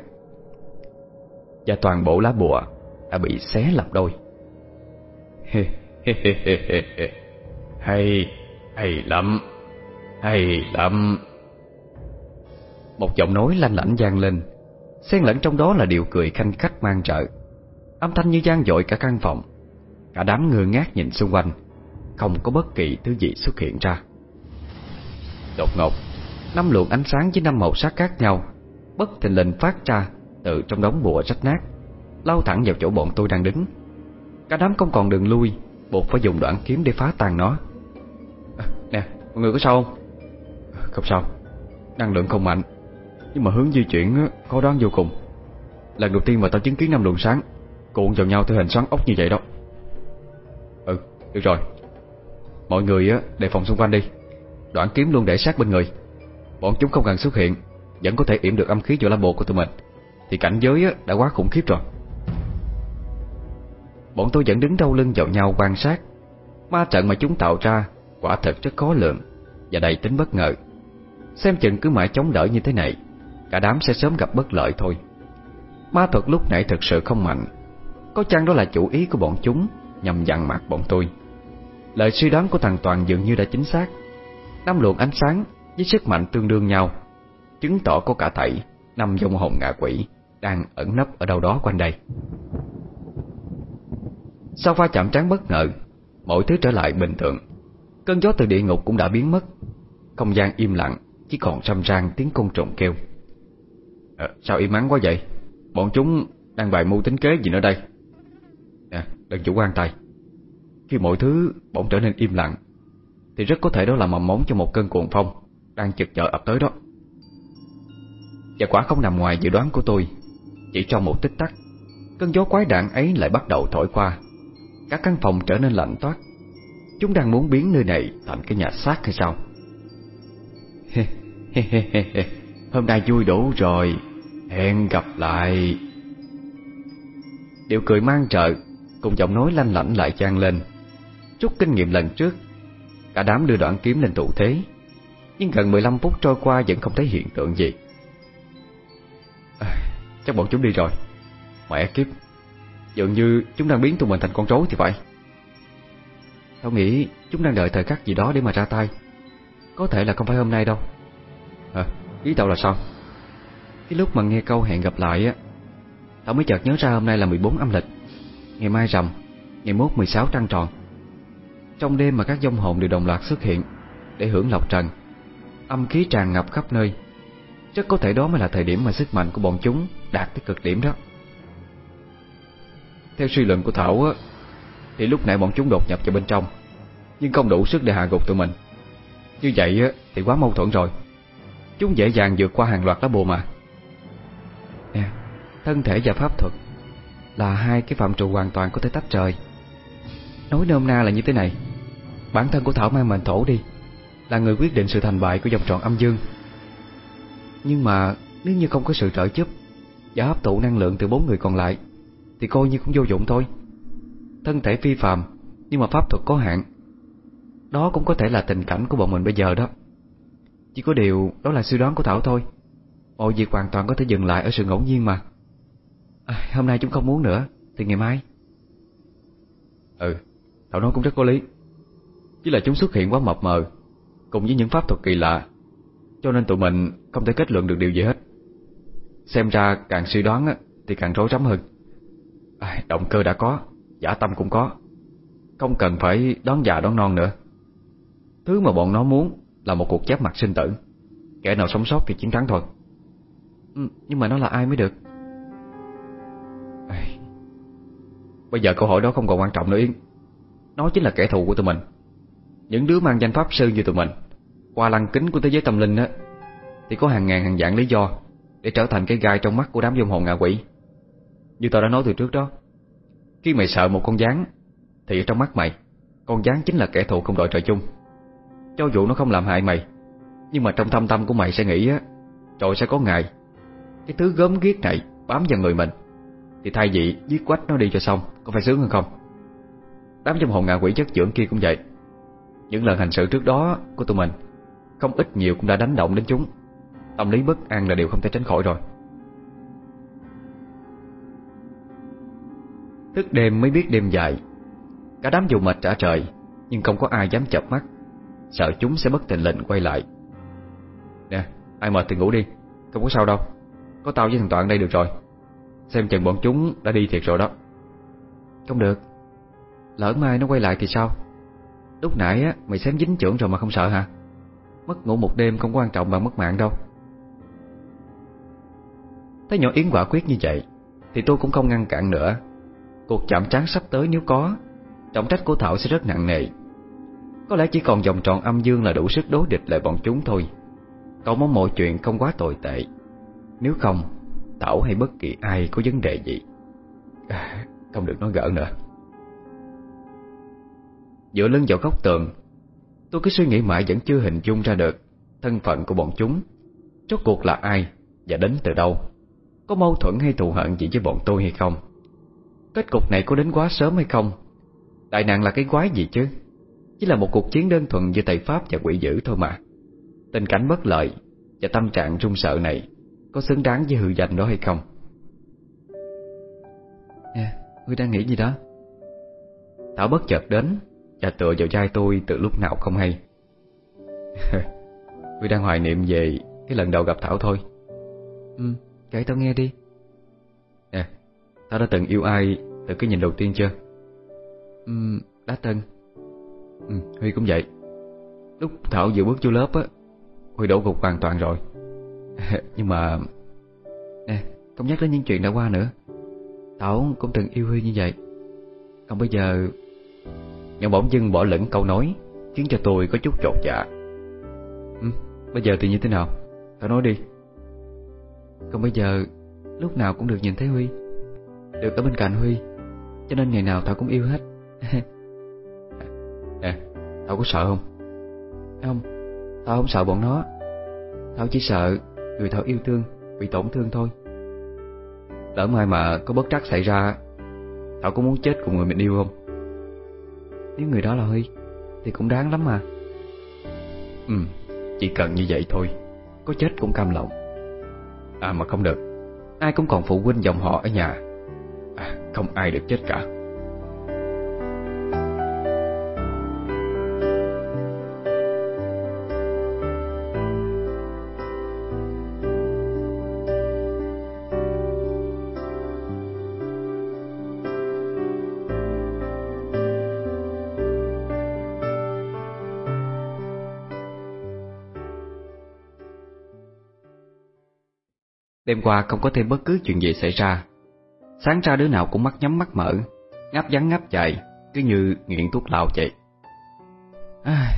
Và toàn bộ lá bùa Đã bị xé làm đôi. Hay Hay lắm Hay lắm. Một giọng nói lanh lảnh vang lên. Xen lẫn trong đó là điều cười khanh khách mang trợ. Âm thanh như gian dội cả căn phòng. Cả đám ngơ ngác nhìn xung quanh. Không có bất kỳ thứ gì xuất hiện ra. Đột ngột Năm luồng ánh sáng với năm màu sắc khác nhau Bất thình lình phát ra Từ trong đống bùa rách nát Lao thẳng vào chỗ bọn tôi đang đứng. Cả đám không còn đường lui Buộc phải dùng đoạn kiếm để phá tan nó. À, Nè, mọi người có sao không? Không sao. Năng lượng không mạnh. Nhưng mà hướng di chuyển khó đoán vô cùng. Lần đầu tiên mà tao chứng kiến năm luồng sáng Cuộn vào nhau theo hình xoắn ốc như vậy đó. Ừ, được rồi. Mọi người đề phòng xung quanh đi. Đoạn kiếm luôn để sát bên người. Bọn chúng không cần xuất hiện Vẫn có thể yểm được âm khí vào lá bộ của tụi mình. Thì cảnh giới đã quá khủng khiếp rồi. Bọn tôi vẫn đứng đau lưng vào nhau quan sát. Ma trận mà chúng tạo ra Quả thật rất khó lượng Và đầy tính bất ngờ. Xem chừng cứ mãi chống đỡ như thế này Cả đám sẽ sớm gặp bất lợi thôi. Ma thuật lúc nãy thực sự không mạnh. Có chăng đó là chủ ý của bọn chúng, Nhằm dặn mặt bọn tôi? Lời suy đoán của thằng Toàn dường như đã chính xác. Năm luồng ánh sáng với sức mạnh tương đương nhau, Chứng tỏ có cả thảy Năm dòng hồn ngạ quỷ Đang ẩn nấp ở đâu đó quanh đây. Sau pha chạm trán bất ngờ, Mọi thứ trở lại bình thường. Cơn gió từ địa ngục cũng đã biến mất. Không gian im lặng, Chỉ còn râm ran tiếng côn trùng kêu à, Sao im mắng quá vậy? Bọn chúng đang bày mưu tính kế gì nữa đây? Nè đừng chủ quan tay. Khi mọi thứ bỗng trở nên im lặng Thì rất có thể đó là mầm móng cho một cơn cuồng phong Đang chực chờ ập tới đó. Và quả không nằm ngoài dự đoán của tôi Chỉ trong một tích tắc Cơn gió quái đạn ấy lại bắt đầu thổi qua. Các căn phòng trở nên lạnh toát. Chúng đang muốn biến nơi này thành cái nhà xác hay sao? Hôm nay vui đủ rồi Hẹn gặp lại. Điều cười mang trợ Cùng giọng nói lanh lảnh lại trang lên. Chút kinh nghiệm lần trước Cả đám đưa đoạn kiếm lên tụ thế Nhưng gần 15 phút trôi qua Vẫn không thấy hiện tượng gì. À, Chắc bọn chúng đi rồi. Mẹ kiếp Dường như chúng đang biến tụi mình thành con rối thì phải. Tao nghĩ chúng đang đợi thời khắc gì đó để mà ra tay. Có thể là không phải hôm nay đâu ý tao là sao? Cái lúc mà nghe câu hẹn gặp lại á, Tao mới chợt nhớ ra hôm nay là 14 âm lịch. Ngày mai rằm, Ngày mốt 16 trăng tròn. Trong đêm mà các dông hồn đều đồng loạt xuất hiện Để hưởng lộc trần, Âm khí tràn ngập khắp nơi Rất có thể đó mới là thời điểm mà sức mạnh của bọn chúng Đạt tới cực điểm đó. Theo suy luận của Thảo á, Thì lúc nãy bọn chúng đột nhập vào bên trong, Nhưng không đủ sức để hạ gục tụi mình. Như vậy á, thì quá mâu thuẫn rồi. Chúng dễ dàng vượt qua hàng loạt lá bùa mà. Nè, Thân thể và pháp thuật Là hai cái phạm trụ hoàn toàn có thể tách rời. Nói nôm na là như thế này. Bản thân của Thảo mang mệnh thổ đi, Là người quyết định sự thành bại của dòng tròn âm dương. Nhưng mà Nếu như không có sự trợ giúp Và hấp thụ năng lượng từ bốn người còn lại, Thì coi như cũng vô dụng thôi. Thân thể phi phàm Nhưng mà pháp thuật có hạn, Đó cũng có thể là tình cảnh của bọn mình bây giờ đó. Chỉ có điều Đó là suy đoán của Thảo thôi. Mọi việc hoàn toàn có thể dừng lại ở sự ngẫu nhiên mà. À, Hôm nay chúng không muốn nữa Thì ngày mai. Ừ Thảo nói cũng rất có lý. Chỉ là chúng xuất hiện quá mập mờ Cùng với những pháp thuật kỳ lạ Cho nên tụi mình không thể kết luận được điều gì hết. Xem ra càng suy đoán Thì càng rối rắm hơn. À, Động cơ đã có Giả tâm cũng có. Không cần phải đón già đón non nữa. Thứ mà bọn nó muốn là một cuộc chép mặt sinh tử. Kẻ nào sống sót thì chiến thắng thôi. Ừ, Nhưng mà nó là ai mới được? Bây giờ câu hỏi đó không còn quan trọng nữa Yến. Nó chính là kẻ thù của tụi mình. Những đứa mang danh pháp sư như tụi mình Qua lăng kính của thế giới tâm linh á Thì có hàng ngàn hàng dạng lý do Để trở thành cái gai trong mắt của đám dung hồn ngạ quỷ. Như tao đã nói từ trước đó Khi mày sợ một con gián Thì ở trong mắt mày Con gián chính là kẻ thù không đội trời chung. Cho dù nó không làm hại mày. Nhưng mà trong thâm tâm của mày sẽ nghĩ á Rồi sẽ có ngày, Cái thứ gớm ghiếc này bám vào người mình, thì thay vì giết quách nó đi cho xong, Có phải sướng hơn không? Đám trong hồn ngạ quỷ chất dưỡng kia cũng vậy. Những lần hành sự trước đó của tụi mình, Không ít nhiều cũng đã đánh động đến chúng. Tâm lý bất an là điều không thể tránh khỏi rồi. Thức đêm mới biết đêm dài. Cả đám dù mệt trả trời, Nhưng không có ai dám chập mắt. Sợ chúng sẽ bất tình lệnh quay lại. Nè, ai mệt thì ngủ đi Không có sao đâu. Có tao với thằng Toàn đây được rồi. Xem chừng bọn chúng đã đi thiệt rồi đó. Không được. Lỡ mai nó quay lại thì sao? Lúc nãy á mày xém dính trưởng rồi mà không sợ hả? Mất ngủ một đêm không quan trọng bằng mất mạng đâu. Thấy nhỏ Yến quả quyết như vậy Thì tôi cũng không ngăn cản nữa. Cuộc chạm trán sắp tới nếu có Trọng trách của Thảo sẽ rất nặng nề. Có lẽ chỉ còn vòng tròn âm dương là đủ sức đối địch lại bọn chúng thôi. Cậu mong mọi chuyện không quá tồi tệ. Nếu không Thảo hay bất kỳ ai có vấn đề gì. À, Không được nói gỡ nữa. Dựa lưng vào góc tường Tôi cứ suy nghĩ mãi vẫn chưa hình dung ra được Thân phận của bọn chúng. Rốt cuộc là ai Và đến từ đâu? Có mâu thuẫn hay thù hận gì với bọn tôi hay không? Kết cục này có đến quá sớm hay không? Đại nạn là cái quái gì chứ? Chỉ là một cuộc chiến đơn thuần giữa thầy Pháp và quỷ dữ thôi mà. Tình cảnh bất lợi Và tâm trạng run sợ này có xứng đáng với hư danh đó hay không? Nè Ngươi đang nghĩ gì đó. Thảo bất chợt đến Và tựa vào vai tôi từ lúc nào không hay. (laughs) Huy đang hoài niệm về Cái lần đầu gặp Thảo thôi. Ừ, kể tao nghe đi. Nè, tao đã từng yêu ai Từ cái nhìn đầu tiên chưa? Ừ, đã từng Ừ, Huy cũng vậy. Lúc Thảo vừa bước vô lớp á Huy đổ gục hoàn toàn rồi. (laughs) Nhưng mà Nè, không nhắc đến những chuyện đã qua nữa. Thảo cũng từng yêu Huy như vậy. Còn bây giờ Nhưng bỗng dưng bỏ lửng câu nói Khiến cho tôi có chút trột dạ. Ừ, Bây giờ thì như thế nào? Thảo nói đi. Còn bây giờ Lúc nào cũng được nhìn thấy Huy Được ở bên cạnh Huy Cho nên ngày nào Thảo cũng yêu hết. (laughs) Nè Thảo có sợ không? Không Thảo không sợ bọn nó. Thảo chỉ sợ người Thảo yêu thương Bị tổn thương thôi. Lỡ mai mà có bất trắc xảy ra Thảo có muốn chết cùng người mình yêu không? Nếu người đó là Huy Thì cũng đáng lắm mà. Ừ Chỉ cần như vậy thôi Có chết cũng cam lòng. À mà không được. Ai cũng còn phụ huynh dòng họ ở nhà. À, Không ai được chết cả. Đêm qua không có thêm bất cứ chuyện gì xảy ra. Sáng ra đứa nào cũng mắt nhắm mắt mở Ngáp vắng ngáp chạy Cứ như nghiện thuốc lào vậy. À,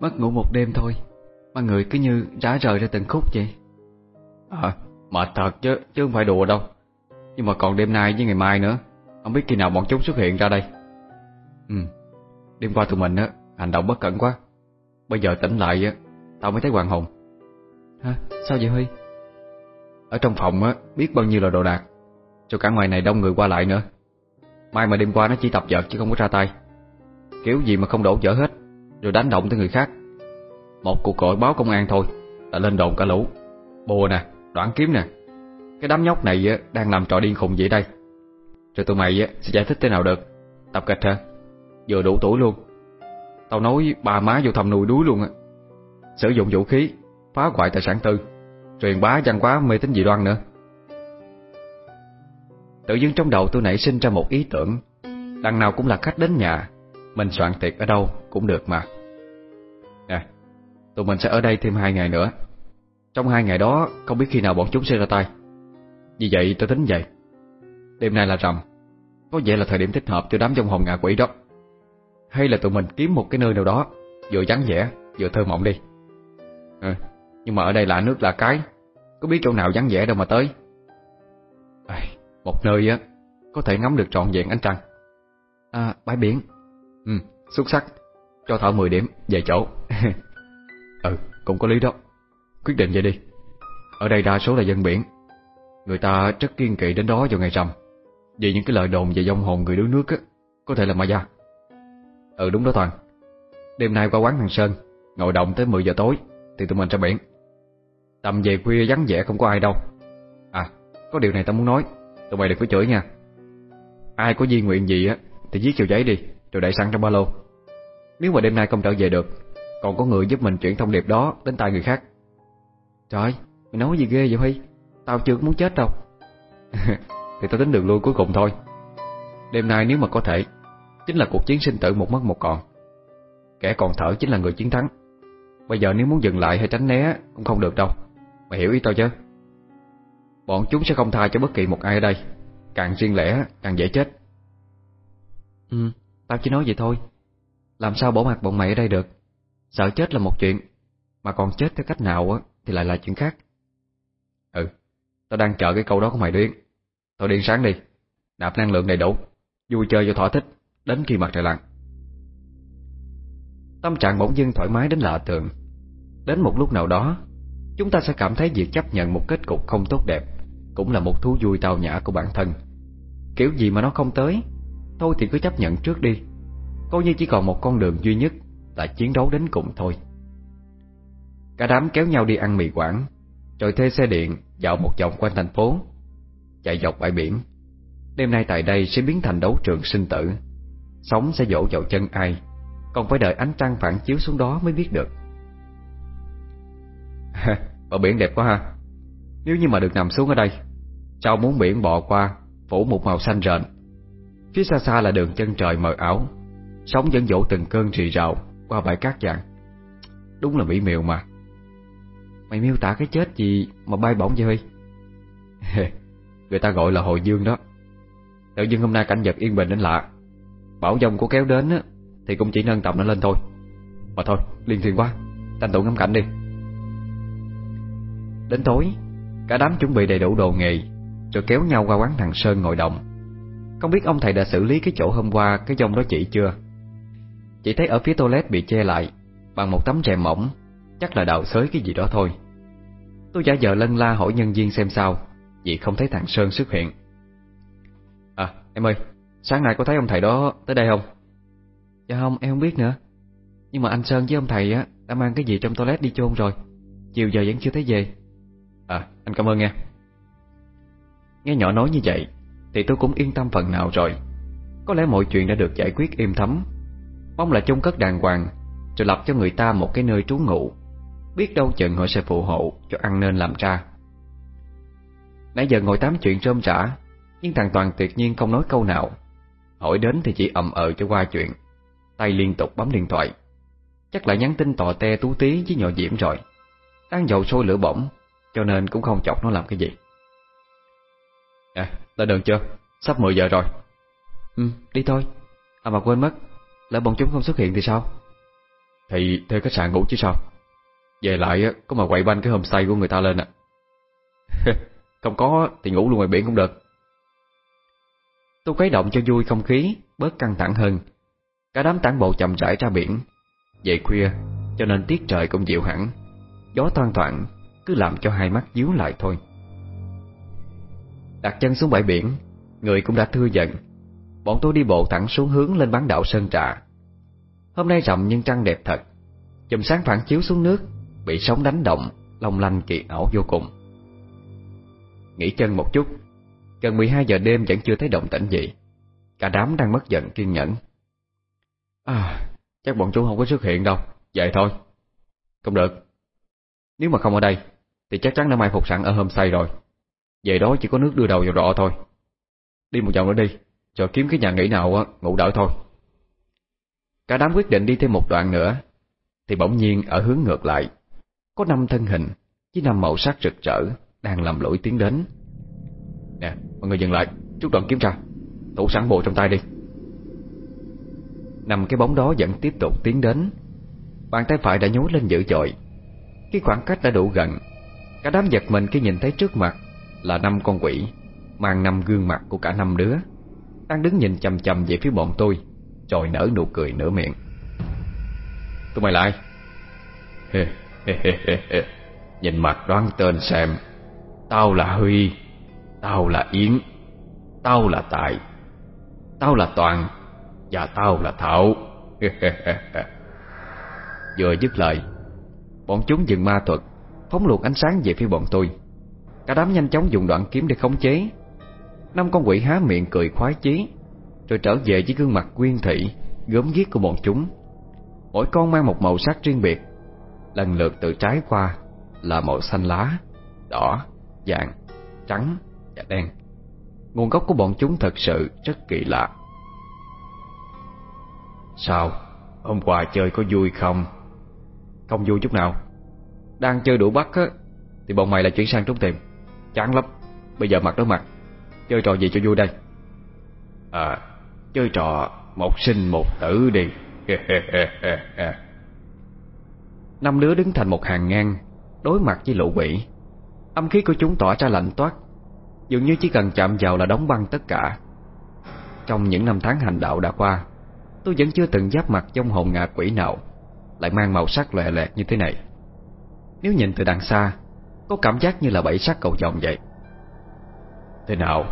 Mất ngủ một đêm thôi Mà người cứ như rã rời ra từng khúc vậy. À mệt thật chứ Chứ không phải đùa đâu. Nhưng mà còn đêm nay với ngày mai nữa Không biết khi nào bọn chúng xuất hiện ra đây. Ừ Đêm qua tụi mình á Hành động bất cẩn quá. Bây giờ tỉnh lại á Tao mới thấy hoàng hồn. Hả? Sao vậy Huy? Ở trong phòng á biết bao nhiêu là đồ đạc. Cho cả ngoài này đông người qua lại nữa. Mai mà đêm qua nó chỉ tập vợt chứ không có ra tay. Kiểu gì mà không đổ vỡ hết Rồi đánh động tới người khác. Một cuộc gọi báo công an thôi Là lên đồn cả lũ. Bùa nè, đoạn kiếm nè. Cái đám nhóc này á, đang làm trò điên khùng vậy đây. Rồi tụi mày á, sẽ giải thích thế nào được? Tập kịch hả? Vừa đủ tuổi luôn. Tao nói bà má vô thầm nuôi đuối luôn á. Sử dụng vũ khí Phá hoại tài sản tư. Truyền bá văn hóa mê tín dị đoan nữa. Tự dưng trong đầu tôi nảy sinh ra một ý tưởng Đằng nào cũng là khách đến nhà Mình soạn tiệc ở đâu cũng được mà. Nè Tụi mình sẽ ở đây thêm hai ngày nữa. Trong hai ngày đó Không biết khi nào bọn chúng sẽ ra tay. Vì vậy tôi tính vậy. Đêm nay là rằm Có vẻ là thời điểm thích hợp cho đám trong hồn ngạ quỷ đó. Hay là tụi mình kiếm một cái nơi nào đó Vừa vắng vẻ Vừa thơ mộng đi. Ừ, Nhưng mà ở đây lạ nước lạ cái. Có biết chỗ nào vắng vẻ đâu mà tới. À, Một nơi á Có thể ngắm được trọn vẹn ánh trăng. À bãi biển. Ừ xuất sắc. Cho Thảo 10 điểm về chỗ. (laughs) Ừ cũng có lý đó. Quyết định vậy đi. Ở đây đa số là dân biển. Người ta rất kiên kỵ đến đó vào ngày rằm. Vì những cái lời đồn về dông hồn người đuối nước á Có thể là ma gia Ừ đúng đó Toàn. Đêm nay qua quán thằng Sơn Ngồi động tới 10 giờ tối Thì tụi mình ra biển. Tầm về khuya vắng vẻ không có ai đâu. À có điều này tao muốn nói. Tụi mày đừng có chửi nha. Ai có di nguyện gì á, Thì viết vào giấy đi, Rồi để sẵn trong ba lô. Nếu mà đêm nay không trở về được, Còn có người giúp mình chuyển thông điệp đó Đến tay người khác. Trời, Mày nói gì ghê vậy Huy? Tao chưa muốn chết đâu. (laughs) Thì tao tính đường lui cuối cùng thôi. Đêm nay nếu mà có thể, Chính là cuộc chiến sinh tử một mất một còn. Kẻ còn thở chính là người chiến thắng. Bây giờ nếu muốn dừng lại hay tránh né Cũng không được đâu. Mày hiểu ý tao chứ? Bọn chúng sẽ không tha cho bất kỳ một ai ở đây. Càng riêng lẻ càng dễ chết. Ừ Tao chỉ nói vậy thôi. Làm sao bỏ mặt bọn mày ở đây được? Sợ chết là một chuyện Mà còn chết theo cách nào á Thì lại là chuyện khác. Ừ Tao đang chờ cái câu đó của mày điên Tao điên sáng đi Nạp năng lượng đầy đủ Vui chơi cho thỏa thích Đến khi mặt trời lặn. Tâm trạng bỗng dưng thoải mái đến lạ thường. Đến một lúc nào đó Chúng ta sẽ cảm thấy việc chấp nhận một kết cục không tốt đẹp Cũng là một thú vui tao nhã của bản thân. Kiểu gì mà nó không tới, Thôi thì cứ chấp nhận trước đi. Coi như chỉ còn một con đường duy nhất Là chiến đấu đến cùng thôi. Cả đám kéo nhau đi ăn mì quảng, Rồi thuê xe điện Dạo một vòng quanh thành phố, Chạy dọc bãi biển. Đêm nay tại đây sẽ biến thành đấu trường sinh tử. Sống sẽ dỗ vào chân ai, Còn phải đợi ánh trăng phản chiếu xuống đó mới biết được. (laughs) Bờ biển đẹp quá ha. Nếu như mà được nằm xuống ở đây Sao muốn biển bò qua Phủ một màu xanh rợn. Phía xa xa là đường chân trời mờ ảo Sóng dẫn dỗ từng cơn rì rào Qua bãi cát vàng. Đúng là mỹ miều mà. Mày miêu tả cái chết gì mà bay bổng vậy (laughs) Người ta gọi là hồi dương đó. Tự nhiên hôm nay cảnh vật yên bình đến lạ. Bảo dông của kéo đến Thì cũng chỉ nâng tầm nó lên thôi. Mà thôi, liên thuyền quá. Tranh thủ ngắm cảnh đi. Đến tối, Cả đám chuẩn bị đầy đủ đồ nghề, Rồi kéo nhau qua quán thằng Sơn ngồi động Không biết ông thầy đã xử lý cái chỗ hôm qua, Cái dông đó chị chưa? Chỉ thấy ở phía toilet bị che lại, Bằng một tấm rèm mỏng, Chắc là đào xới cái gì đó thôi. Tôi giả vờ lân la hỏi nhân viên xem sao, Vì không thấy thằng Sơn xuất hiện. À em ơi, Sáng nay có thấy ông thầy đó tới đây không? Dạ không, em không biết nữa. Nhưng mà anh Sơn với ông thầy á, Đã mang cái gì trong toilet đi chôn rồi? Chiều giờ vẫn chưa thấy về anh cảm ơn nghe Nghe nhỏ nói như vậy, Thì tôi cũng yên tâm phần nào rồi. Có lẽ mọi chuyện đã được giải quyết êm thấm. Mong là chôn cất đàng hoàng, Rồi lập cho người ta một cái nơi trú ngụ. Biết đâu chừng họ sẽ phù hộ Cho ăn nên làm ra. Nãy giờ ngồi tám chuyện rơm rã, Nhưng thằng Toàn tuyệt nhiên không nói câu nào. Hỏi đến thì chỉ ầm ờ cho qua chuyện. Tay liên tục bấm điện thoại. Chắc là nhắn tin tò te tú tí với nhỏ Diễm rồi. Đang dầu sôi lửa bỏng cho nên cũng không chọc nó làm cái gì. À, lên đường chưa? Sắp 10 giờ rồi. Ừ, đi thôi. À mà quên mất Lỡ bọn chúng không xuất hiện thì sao? Thì thuê khách sạn ngủ chứ sao? Về lại có mà quậy banh cái homestay của người ta lên à (laughs) Không có thì ngủ luôn ngoài biển cũng được. Tôi khuấy động cho vui không khí Bớt căng thẳng hơn. Cả đám tản bộ chậm rãi ra biển. Về khuya cho nên tiết trời cũng dịu hẳn. Gió thoang thoảng cứ làm cho hai mắt díu lại thôi. Đặt chân xuống bãi biển, Người cũng đã thưa dần Bọn tôi đi bộ thẳng xuống hướng lên bán đảo Sơn Trà. Hôm nay rằm nhưng trăng đẹp thật. Chùm sáng phản chiếu xuống nước, Bị sóng đánh động, Long lanh kỳ ảo vô cùng. Nghỉ chân một chút, Gần 12 giờ đêm vẫn chưa thấy động tĩnh gì. Cả đám đang mất giận kiên nhẫn. À Chắc bọn chúng không có xuất hiện đâu. Vậy thôi. Không được. Nếu mà không ở đây thì chắc chắn đã mai phục sẵn ở homestay rồi. Về đó chỉ có nước đưa đầu vào rõ thôi. Đi một vòng nữa đi Rồi kiếm cái nhà nghỉ nào ngủ đỡ thôi. Cả đám quyết định đi thêm một đoạn nữa, Thì bỗng nhiên ở hướng ngược lại, Có năm thân hình Với năm màu sắc rực rỡ Đang làm lỗi tiến đến. Nè, mọi người dừng lại, Chút đoạn kiểm tra Thủ sẵn bộ trong tay đi. Năm cái bóng đó vẫn tiếp tục tiến đến, Bàn tay phải đã nhú lên dữ dội. Cái khoảng cách đã đủ gần Cả đám giật mình khi nhìn thấy trước mặt Là năm con quỷ, Mang năm gương mặt của cả năm đứa, Đang đứng nhìn chầm chầm về phía bọn tôi Rồi nở nụ cười nửa miệng. Tụi mày lại Nhìn mặt đoán tên xem. Tao là Huy, Tao là Yến, Tao là Tài, Tao là Toàn, Và tao là Thảo. Vừa dứt lời, Bọn chúng dừng ma thuật Phóng luồng ánh sáng về phía bọn tôi. Cả đám nhanh chóng dùng đoạn kiếm để khống chế. Năm con quỷ há miệng cười khoái chí Rồi trở về với gương mặt quyên thị Gớm ghiếc của bọn chúng. Mỗi con mang một màu sắc riêng biệt. Lần lượt từ trái qua Là màu xanh lá Đỏ, vàng, trắng và đen. Nguồn gốc của bọn chúng thật sự rất kỳ lạ. Sao? Hôm qua chơi có vui không? Không vui chút nào. Đang chơi đủ bắt á Thì bọn mày lại chuyển sang trốn tìm. Chán lắm Bây giờ mặt đối mặt. Chơi trò gì cho vui đây? À Chơi trò một sinh một tử đi. (laughs) Năm đứa đứng thành một hàng ngang Đối mặt với lũ quỷ Âm khí của chúng tỏa ra lạnh toát Dường như chỉ cần chạm vào là đóng băng tất cả. Trong những năm tháng hành đạo đã qua Tôi vẫn chưa từng giáp mặt trong hồn ngạ quỷ nào Lại mang màu sắc lòe lẹt như thế này nếu nhìn từ đằng xa, Có cảm giác như là bảy sắc cầu vòng vậy. Thế nào?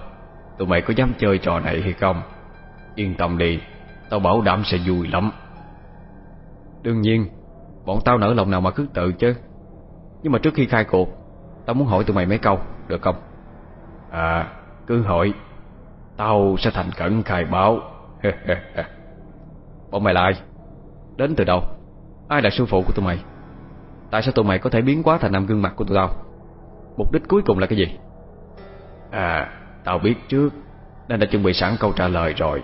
Tụi mày có dám chơi trò này hay không? Yên tâm đi, Tao bảo đảm sẽ vui lắm. Đương nhiên, Bọn tao nở lòng nào mà cứ tự chứ. Nhưng mà trước khi khai cuộc, Tao muốn hỏi tụi mày mấy câu, Được không? À cứ hỏi. Tao sẽ thành cẩn khai báo. (laughs) Bọn mày lại. Đến từ đâu? Ai là sư phụ của tụi mày? Tại sao tụi mày có thể biến quá thành năm gương mặt của tụi tao? Mục đích cuối cùng là cái gì? À Tao biết trước, Nên đã chuẩn bị sẵn câu trả lời rồi.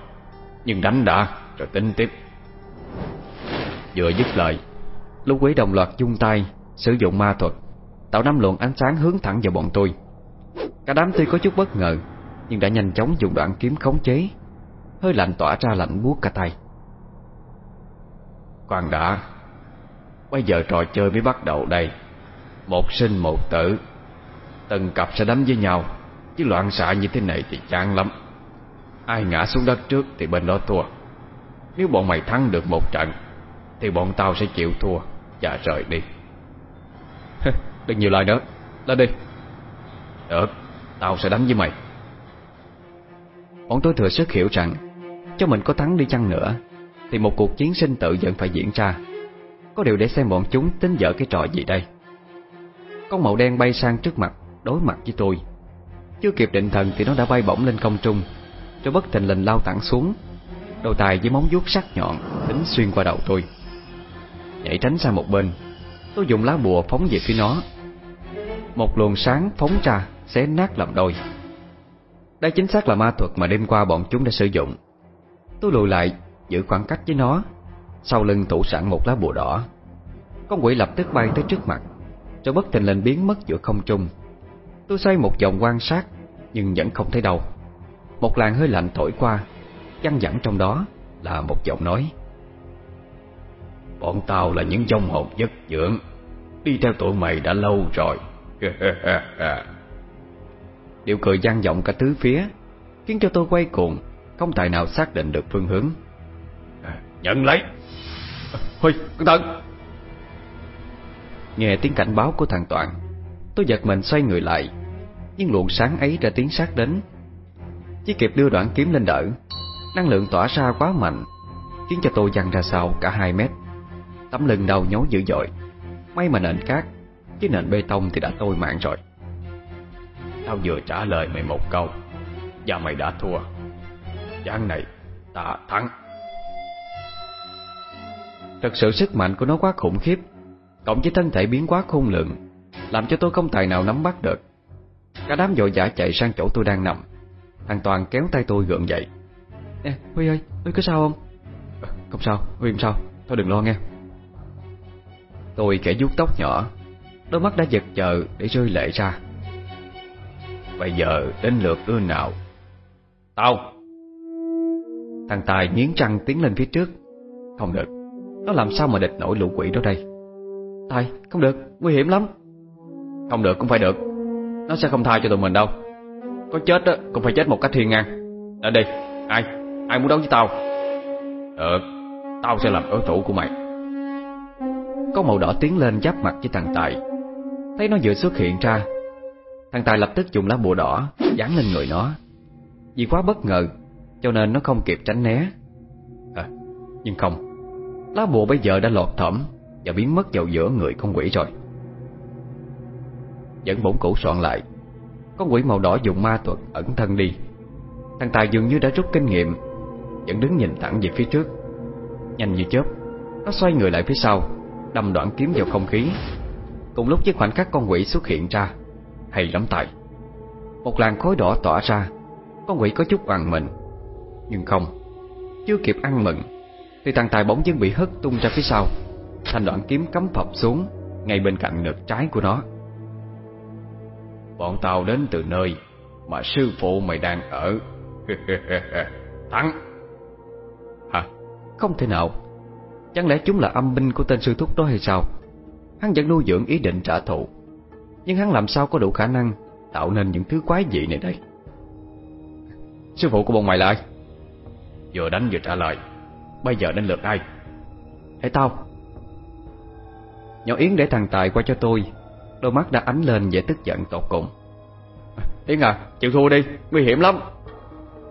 Nhưng đánh đã, Rồi tính tiếp. Vừa dứt lời Lũ quý đồng loạt dung tay, Sử dụng ma thuật Tạo năm luồng ánh sáng hướng thẳng vào bọn tôi. Cả đám tuy có chút bất ngờ, Nhưng đã nhanh chóng dùng đoạn kiếm khống chế, Hơi lạnh tỏa ra lạnh buốt cả tay. Khoan đã Bây giờ trò chơi mới bắt đầu đây. Một sinh một tử. Từng cặp sẽ đánh với nhau. Chứ loạn xạ như thế này thì chán lắm. Ai ngã xuống đất trước thì bên đó thua. Nếu bọn mày thắng được một trận, Thì bọn tao sẽ chịu thua Và rời đi. Đừng nhiều lời nữa. Lên đi. Được, Tao sẽ đánh với mày. Bọn tôi thừa sức hiểu rằng, Cho mình có thắng đi chăng nữa, Thì một cuộc chiến sinh tử vẫn phải diễn ra. Có điều để xem bọn chúng tính dở cái trò gì đây. Con màu đen bay sang trước mặt, Đối mặt với tôi. Chưa kịp định thần thì nó đã bay bổng lên không trung, Rồi bất thình lình lao thẳng xuống. Đầu tài với móng vuốt sắc nhọn Tính xuyên qua đầu tôi. Nhảy tránh sang một bên, Tôi dùng lá bùa phóng về phía nó. Một luồng sáng phóng ra, Xé nát làm đôi. Đây chính xác là ma thuật mà đêm qua bọn chúng đã sử dụng. Tôi lùi lại, Giữ khoảng cách với nó. Sau lưng tủ sẵn một lá bùa đỏ Con quỷ lập tức bay tới trước mặt Rồi bất thình lình biến mất giữa không trung. Tôi xoay một vòng quan sát, Nhưng vẫn không thấy đâu. Một làn hơi lạnh thổi qua Chăn dẳng trong đó là một giọng nói. Bọn tao là những dông hồn giấc dưỡng, Đi theo tụi mày đã lâu rồi. (laughs) Điều cười gian vọng cả tứ phía, Khiến cho tôi quay cuồng, Không tài nào xác định được phương hướng. Nhận lấy. Huy, cẩn thận. Nghe tiếng cảnh báo của thằng Toàn Tôi giật mình xoay người lại Nhưng luồng sáng ấy ra tiếng sát đến. Chỉ kịp đưa đoạn kiếm lên đỡ Năng lượng tỏa ra quá mạnh Khiến cho tôi văng ra sau cả hai mét. Tấm lưng đau nhói dữ dội May mà nền cát Chứ nền bê tông thì đã tôi mạng rồi. Tao vừa trả lời mày một câu Và mày đã thua. Gián này ta thắng. Thật sự sức mạnh của nó quá khủng khiếp. Cộng với thân thể biến quá khôn lượng Làm cho tôi không tài nào nắm bắt được. Cả đám vội vã chạy sang chỗ tôi đang nằm Thằng Toàn kéo tay tôi gượng dậy. Nè Huy ơi, Huy có sao không? Không sao, Huy không sao Thôi đừng lo nghe. Tôi kẻ vuốt tóc nhỏ Đôi mắt đã giật chờ để rơi lệ ra. Bây giờ đến lượt đứa nào? Tao. Thằng Tài nghiến răng tiến lên phía trước. Không được nó làm sao mà địch nổi lũ quỷ đó đây? Tài, không được, nguy hiểm lắm. Không được cũng phải được. Nó sẽ không tha cho tụi mình đâu. Có chết đó, cũng phải chết một cách thiên ngang. Lên đi, ai, ai muốn đấu với tao? Được, tao sẽ làm đối thủ của mày. Có màu đỏ tiến lên giáp mặt với thằng Tài. Thấy nó vừa xuất hiện ra Thằng Tài lập tức dùng lá bùa đỏ Dán lên người nó. Vì quá bất ngờ Cho nên nó không kịp tránh né. À, Nhưng không Lá bùa bây giờ đã lọt thẩm Và biến mất vào giữa người con quỷ rồi. Dẫn bổn cũ soạn lại Con quỷ màu đỏ dùng ma thuật ẩn thân đi. Thằng Tài dường như đã rút kinh nghiệm, Vẫn đứng nhìn thẳng về phía trước. Nhanh như chớp, Nó xoay người lại phía sau, Đâm đoạn kiếm vào không khí. Cùng lúc với khoảnh khắc con quỷ xuất hiện ra, Hay lắm Tài. Một làn khói đỏ tỏa ra, Con quỷ có chút hoàng mình. Nhưng không, Chưa kịp ăn mừng thì thằng Tài bỗng dưng bị hất tung ra phía sau. Thành đoạn kiếm cắm phập xuống, Ngay bên cạnh ngực trái của nó. Bọn tao đến từ nơi Mà sư phụ mày đang ở. (laughs) Thắng! Hả? Không thể nào. Chẳng lẽ chúng là âm binh của tên sư thúc đó hay sao? Hắn vẫn nuôi dưỡng ý định trả thù. Nhưng hắn làm sao có đủ khả năng Tạo nên những thứ quái dị này đây? Sư phụ của bọn mày là ai? Vừa đánh vừa trả lời. Bây giờ đến lượt ai? Để tao. Nhỏ Yến để thằng Tài qua cho tôi. Đôi mắt đã ánh lên vẻ tức giận tột cùng. Yến à, chịu thua đi, nguy hiểm lắm.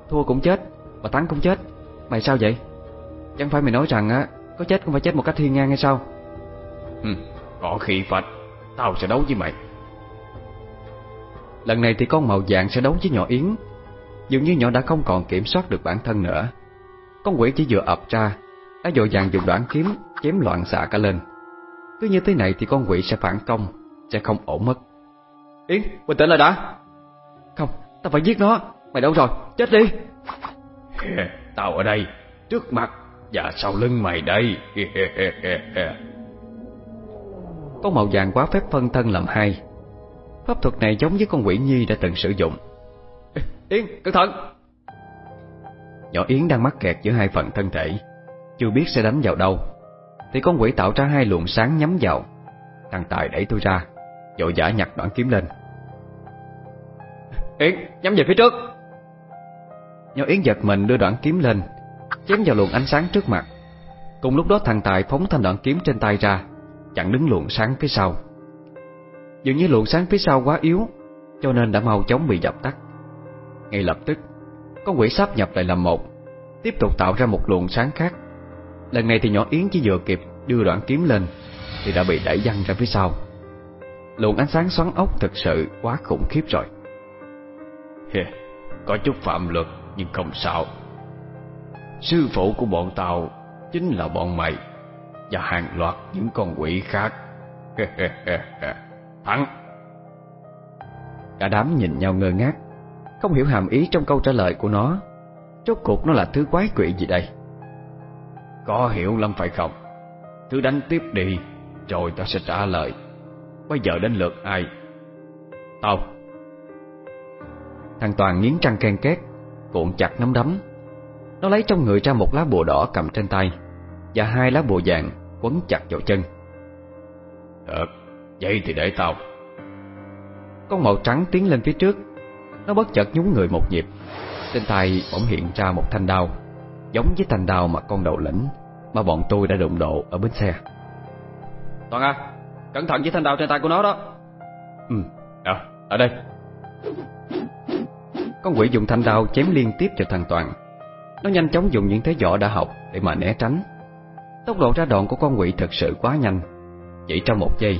Thua cũng chết, mà thắng cũng chết. Mày sao vậy? Chẳng phải mày nói rằng á Có chết cũng phải chết một cách thiên ngang hay sao? Ừ, có khi phật Tao sẽ đấu với mày. Lần này thì con màu vàng sẽ đấu với nhỏ Yến. Dường như nhỏ đã không còn kiểm soát được bản thân nữa. Con quỷ chỉ vừa ập ra Đã dội vàng dùng đoạn kiếm Chém loạn xạ cả lên. Cứ như thế này thì con quỷ sẽ phản công Sẽ không ổn mất. Yến, bình tĩnh lại đã. Không, tao phải giết nó. Mày đâu rồi, chết đi. Tao ở đây, trước mặt Và sau lưng mày đây. Con màu vàng quá phép phân thân làm hai. Pháp thuật này giống với con quỷ nhi đã từng sử dụng. Yến, cẩn thận Nhỏ Yến đang mắc kẹt giữa hai phần thân thể. Chưa biết sẽ đánh vào đâu. Thì con quỷ tạo ra hai luồng sáng nhắm vào. Thằng Tài đẩy tôi ra Vội giả nhặt đoạn kiếm lên. Yến, nhắm về phía trước. Nhỏ Yến giật mình đưa đoạn kiếm lên Chém vào luồng ánh sáng trước mặt. Cùng lúc đó thằng Tài phóng thanh đoạn kiếm trên tay ra Chặn đứng luồng sáng phía sau. Dường như luồng sáng phía sau quá yếu Cho nên đã mau chóng bị dập tắt. Ngay lập tức Con quỷ sáp nhập lại làm một Tiếp tục tạo ra một luồng sáng khác. Lần này thì nhỏ Yến chỉ vừa kịp đưa đoạn kiếm lên Thì đã bị đẩy văng ra phía sau. Luồng ánh sáng xoắn ốc thực sự quá khủng khiếp rồi. Có chút phạm luật nhưng không sao. Sư phụ của bọn tao Chính là bọn mày Và hàng loạt những con quỷ khác. (laughs) Thắng. Cả đám nhìn nhau ngơ ngác Không hiểu hàm ý trong câu trả lời của nó. Rốt cuộc nó là thứ quái quỷ gì đây? Có hiểu lắm phải không? Cứ đánh tiếp đi Rồi tao sẽ trả lời. Bây giờ đến lượt ai? Tao. Thằng Toàn nghiến răng ken két Cuộn chặt nắm đấm. Nó lấy trong người ra một lá bùa đỏ cầm trên tay Và hai lá bùa vàng quấn chặt vào chân. Được Vậy thì để tao. Con màu trắng tiến lên phía trước Nó bất chợt nhún người một nhịp. Trên tay bỗng hiện ra một thanh đao. Giống với thanh đao mà con đầu lĩnh Mà bọn tôi đã đụng độ ở bến xe. Toàn à Cẩn thận với thanh đao trên tay của nó đó. Ừ. À ở đây. Con quỷ dùng thanh đao chém liên tiếp cho thằng Toàn. Nó nhanh chóng dùng những thế võ đã học Để mà né tránh. Tốc độ ra đòn của con quỷ thật sự quá nhanh. Chỉ trong một giây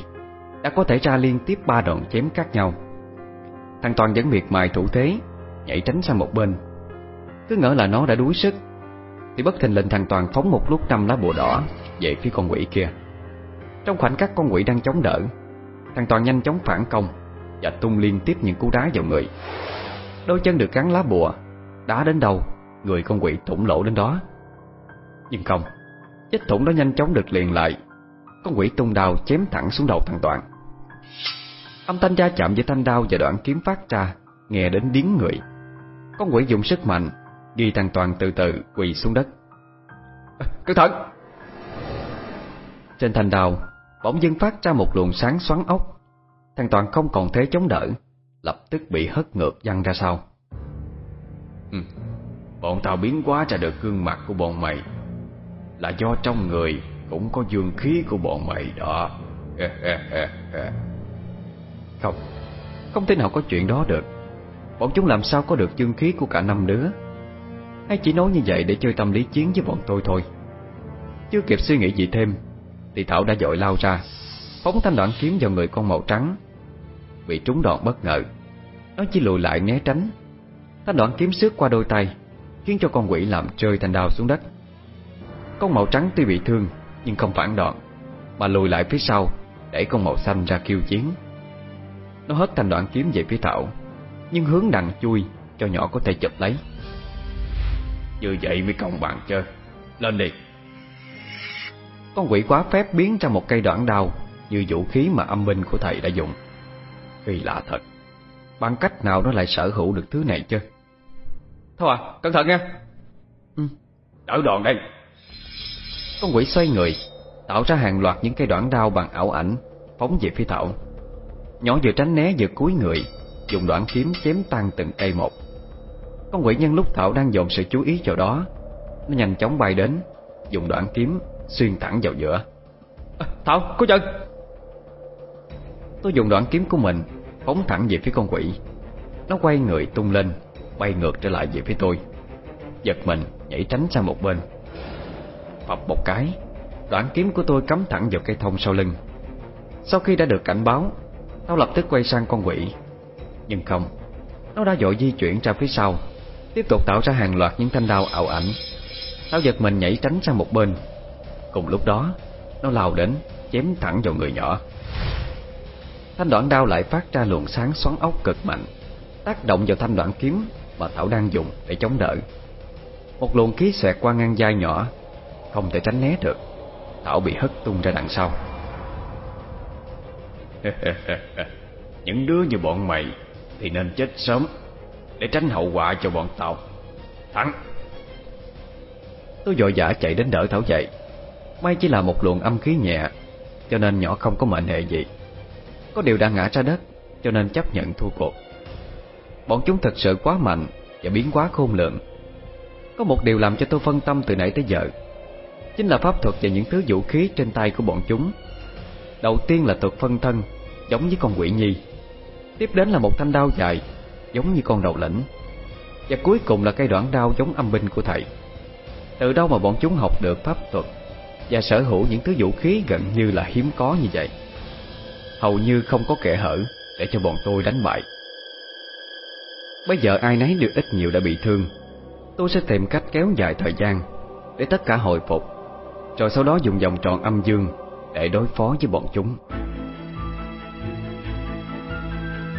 Đã có thể ra liên tiếp ba đòn chém khác nhau Thằng Toàn vẫn miệt mài thủ thế, Nhảy tránh sang một bên. Cứ ngỡ là nó đã đuối sức, Thì bất thình lình thằng Toàn phóng một lúc năm lá bùa đỏ Về phía con quỷ kia. Trong khoảnh khắc con quỷ đang chống đỡ, Thằng Toàn nhanh chóng phản công Và tung liên tiếp những cú đá vào người. Đôi chân được gắn lá bùa, Đá đến đâu, Người con quỷ thủng lỗ đến đó. Nhưng không Vết thủng đó nhanh chóng được liền lại. Con quỷ tung đao chém thẳng xuống đầu thằng Toàn. Âm thanh va chạm với thanh đao và đoạn kiếm phát ra Nghe đến điếng người. Con quỷ dùng sức mạnh Ghi thằng Toàn từ từ quỳ xuống đất. Cẩn thận! Trên thanh đao Bỗng dưng phát ra một luồng sáng xoắn ốc. Thằng Toàn không còn thế chống đỡ Lập tức bị hất ngược văng ra sau. Ừ. Bọn tao biến hóa ra được gương mặt của bọn mày. Là do trong người Cũng có dương khí của bọn mày đó (laughs) Không Không thể nào có chuyện đó được. Bọn chúng làm sao có được dương khí của cả năm đứa? Hay chỉ nói như vậy để chơi tâm lý chiến với bọn tôi thôi. Chưa kịp suy nghĩ gì thêm, Thì Thảo đã dội lao ra, Phóng thanh đoạn kiếm vào người con màu trắng. Bị trúng đòn bất ngờ, Nó chỉ lùi lại né tránh. Thanh đoạn kiếm xước qua đôi tay, Khiến cho con quỷ làm rơi thanh đao xuống đất. Con màu trắng tuy bị thương, Nhưng không phản đòn, Mà lùi lại phía sau, Để con màu xanh ra kêu chiến. Nó hất thanh đoạn kiếm về phía Thảo Nhưng hướng đằng chui Cho nhỏ có thể chụp lấy. Như vậy mới công bằng chơi Lên đi. Con quỷ quá phép biến ra một cây đoạn đao Như vũ khí mà âm binh của thầy đã dùng. Kỳ lạ thật. Bằng cách nào nó lại sở hữu được thứ này chứ? Thôi à, cẩn thận nha. Ừ. Đỡ đòn đây. Con quỷ xoay người Tạo ra hàng loạt những cây đoạn đao bằng ảo ảnh Phóng về phía Thảo Nhỏ vừa tránh né vừa cúi người Dùng đoạn kiếm chém tan từng cây một. Con quỷ nhân lúc Thảo đang dồn sự chú ý vào đó Nó nhanh chóng bay đến Dùng đoạn kiếm xuyên thẳng vào giữa. À, Thảo, có chân. Tôi dùng đoạn kiếm của mình Phóng thẳng về phía con quỷ. Nó quay người tung lên Bay ngược trở lại về phía tôi. Giật mình nhảy tránh sang một bên. Phập một cái Đoạn kiếm của tôi cắm thẳng vào cây thông sau lưng. Sau khi đã được cảnh báo nó lập tức quay sang con quỷ. Nhưng không, Nó đã dội di chuyển ra phía sau, Tiếp tục tạo ra hàng loạt những thanh đao ảo ảnh. Nó giật mình nhảy tránh sang một bên. Cùng lúc đó, Nó lao đến, chém thẳng vào người nhỏ. Thanh đoạn đao lại phát ra luồng sáng xoắn ốc cực mạnh, Tác động vào thanh đoạn kiếm Mà Thảo đang dùng để chống đỡ. Một luồng khí xẹt qua ngang vai nhỏ, Không thể tránh né được. Thảo bị hất tung ra đằng sau. (laughs) Những đứa như bọn mày Thì nên chết sớm Để tránh hậu quả cho bọn tao. Thắng. Tôi vội vã chạy đến đỡ Thảo dậy. May chỉ là một luồng âm khí nhẹ, Cho nên nhỏ không có mệnh hệ gì. Có điều đã ngã ra đất, Cho nên chấp nhận thua cuộc. Bọn chúng thật sự quá mạnh Và biến quá khôn lượng Có một điều làm cho tôi phân tâm từ nãy tới giờ, Chính là pháp thuật và những thứ vũ khí trên tay của bọn chúng Đầu tiên là thuật phân thân, Giống với con quỷ nhi. Tiếp đến là một thanh đao dài, Giống như con đầu lĩnh. Và cuối cùng là cây đoạn đao giống âm binh của thầy. Từ đâu mà bọn chúng học được pháp thuật Và sở hữu những thứ vũ khí gần như là hiếm có như vậy? Hầu như không có kẻ hở Để cho bọn tôi đánh bại. Bây giờ ai nấy đều ít nhiều đã bị thương. Tôi sẽ tìm cách kéo dài thời gian Để tất cả hồi phục, Rồi sau đó dùng vòng tròn âm dương để đối phó với bọn chúng.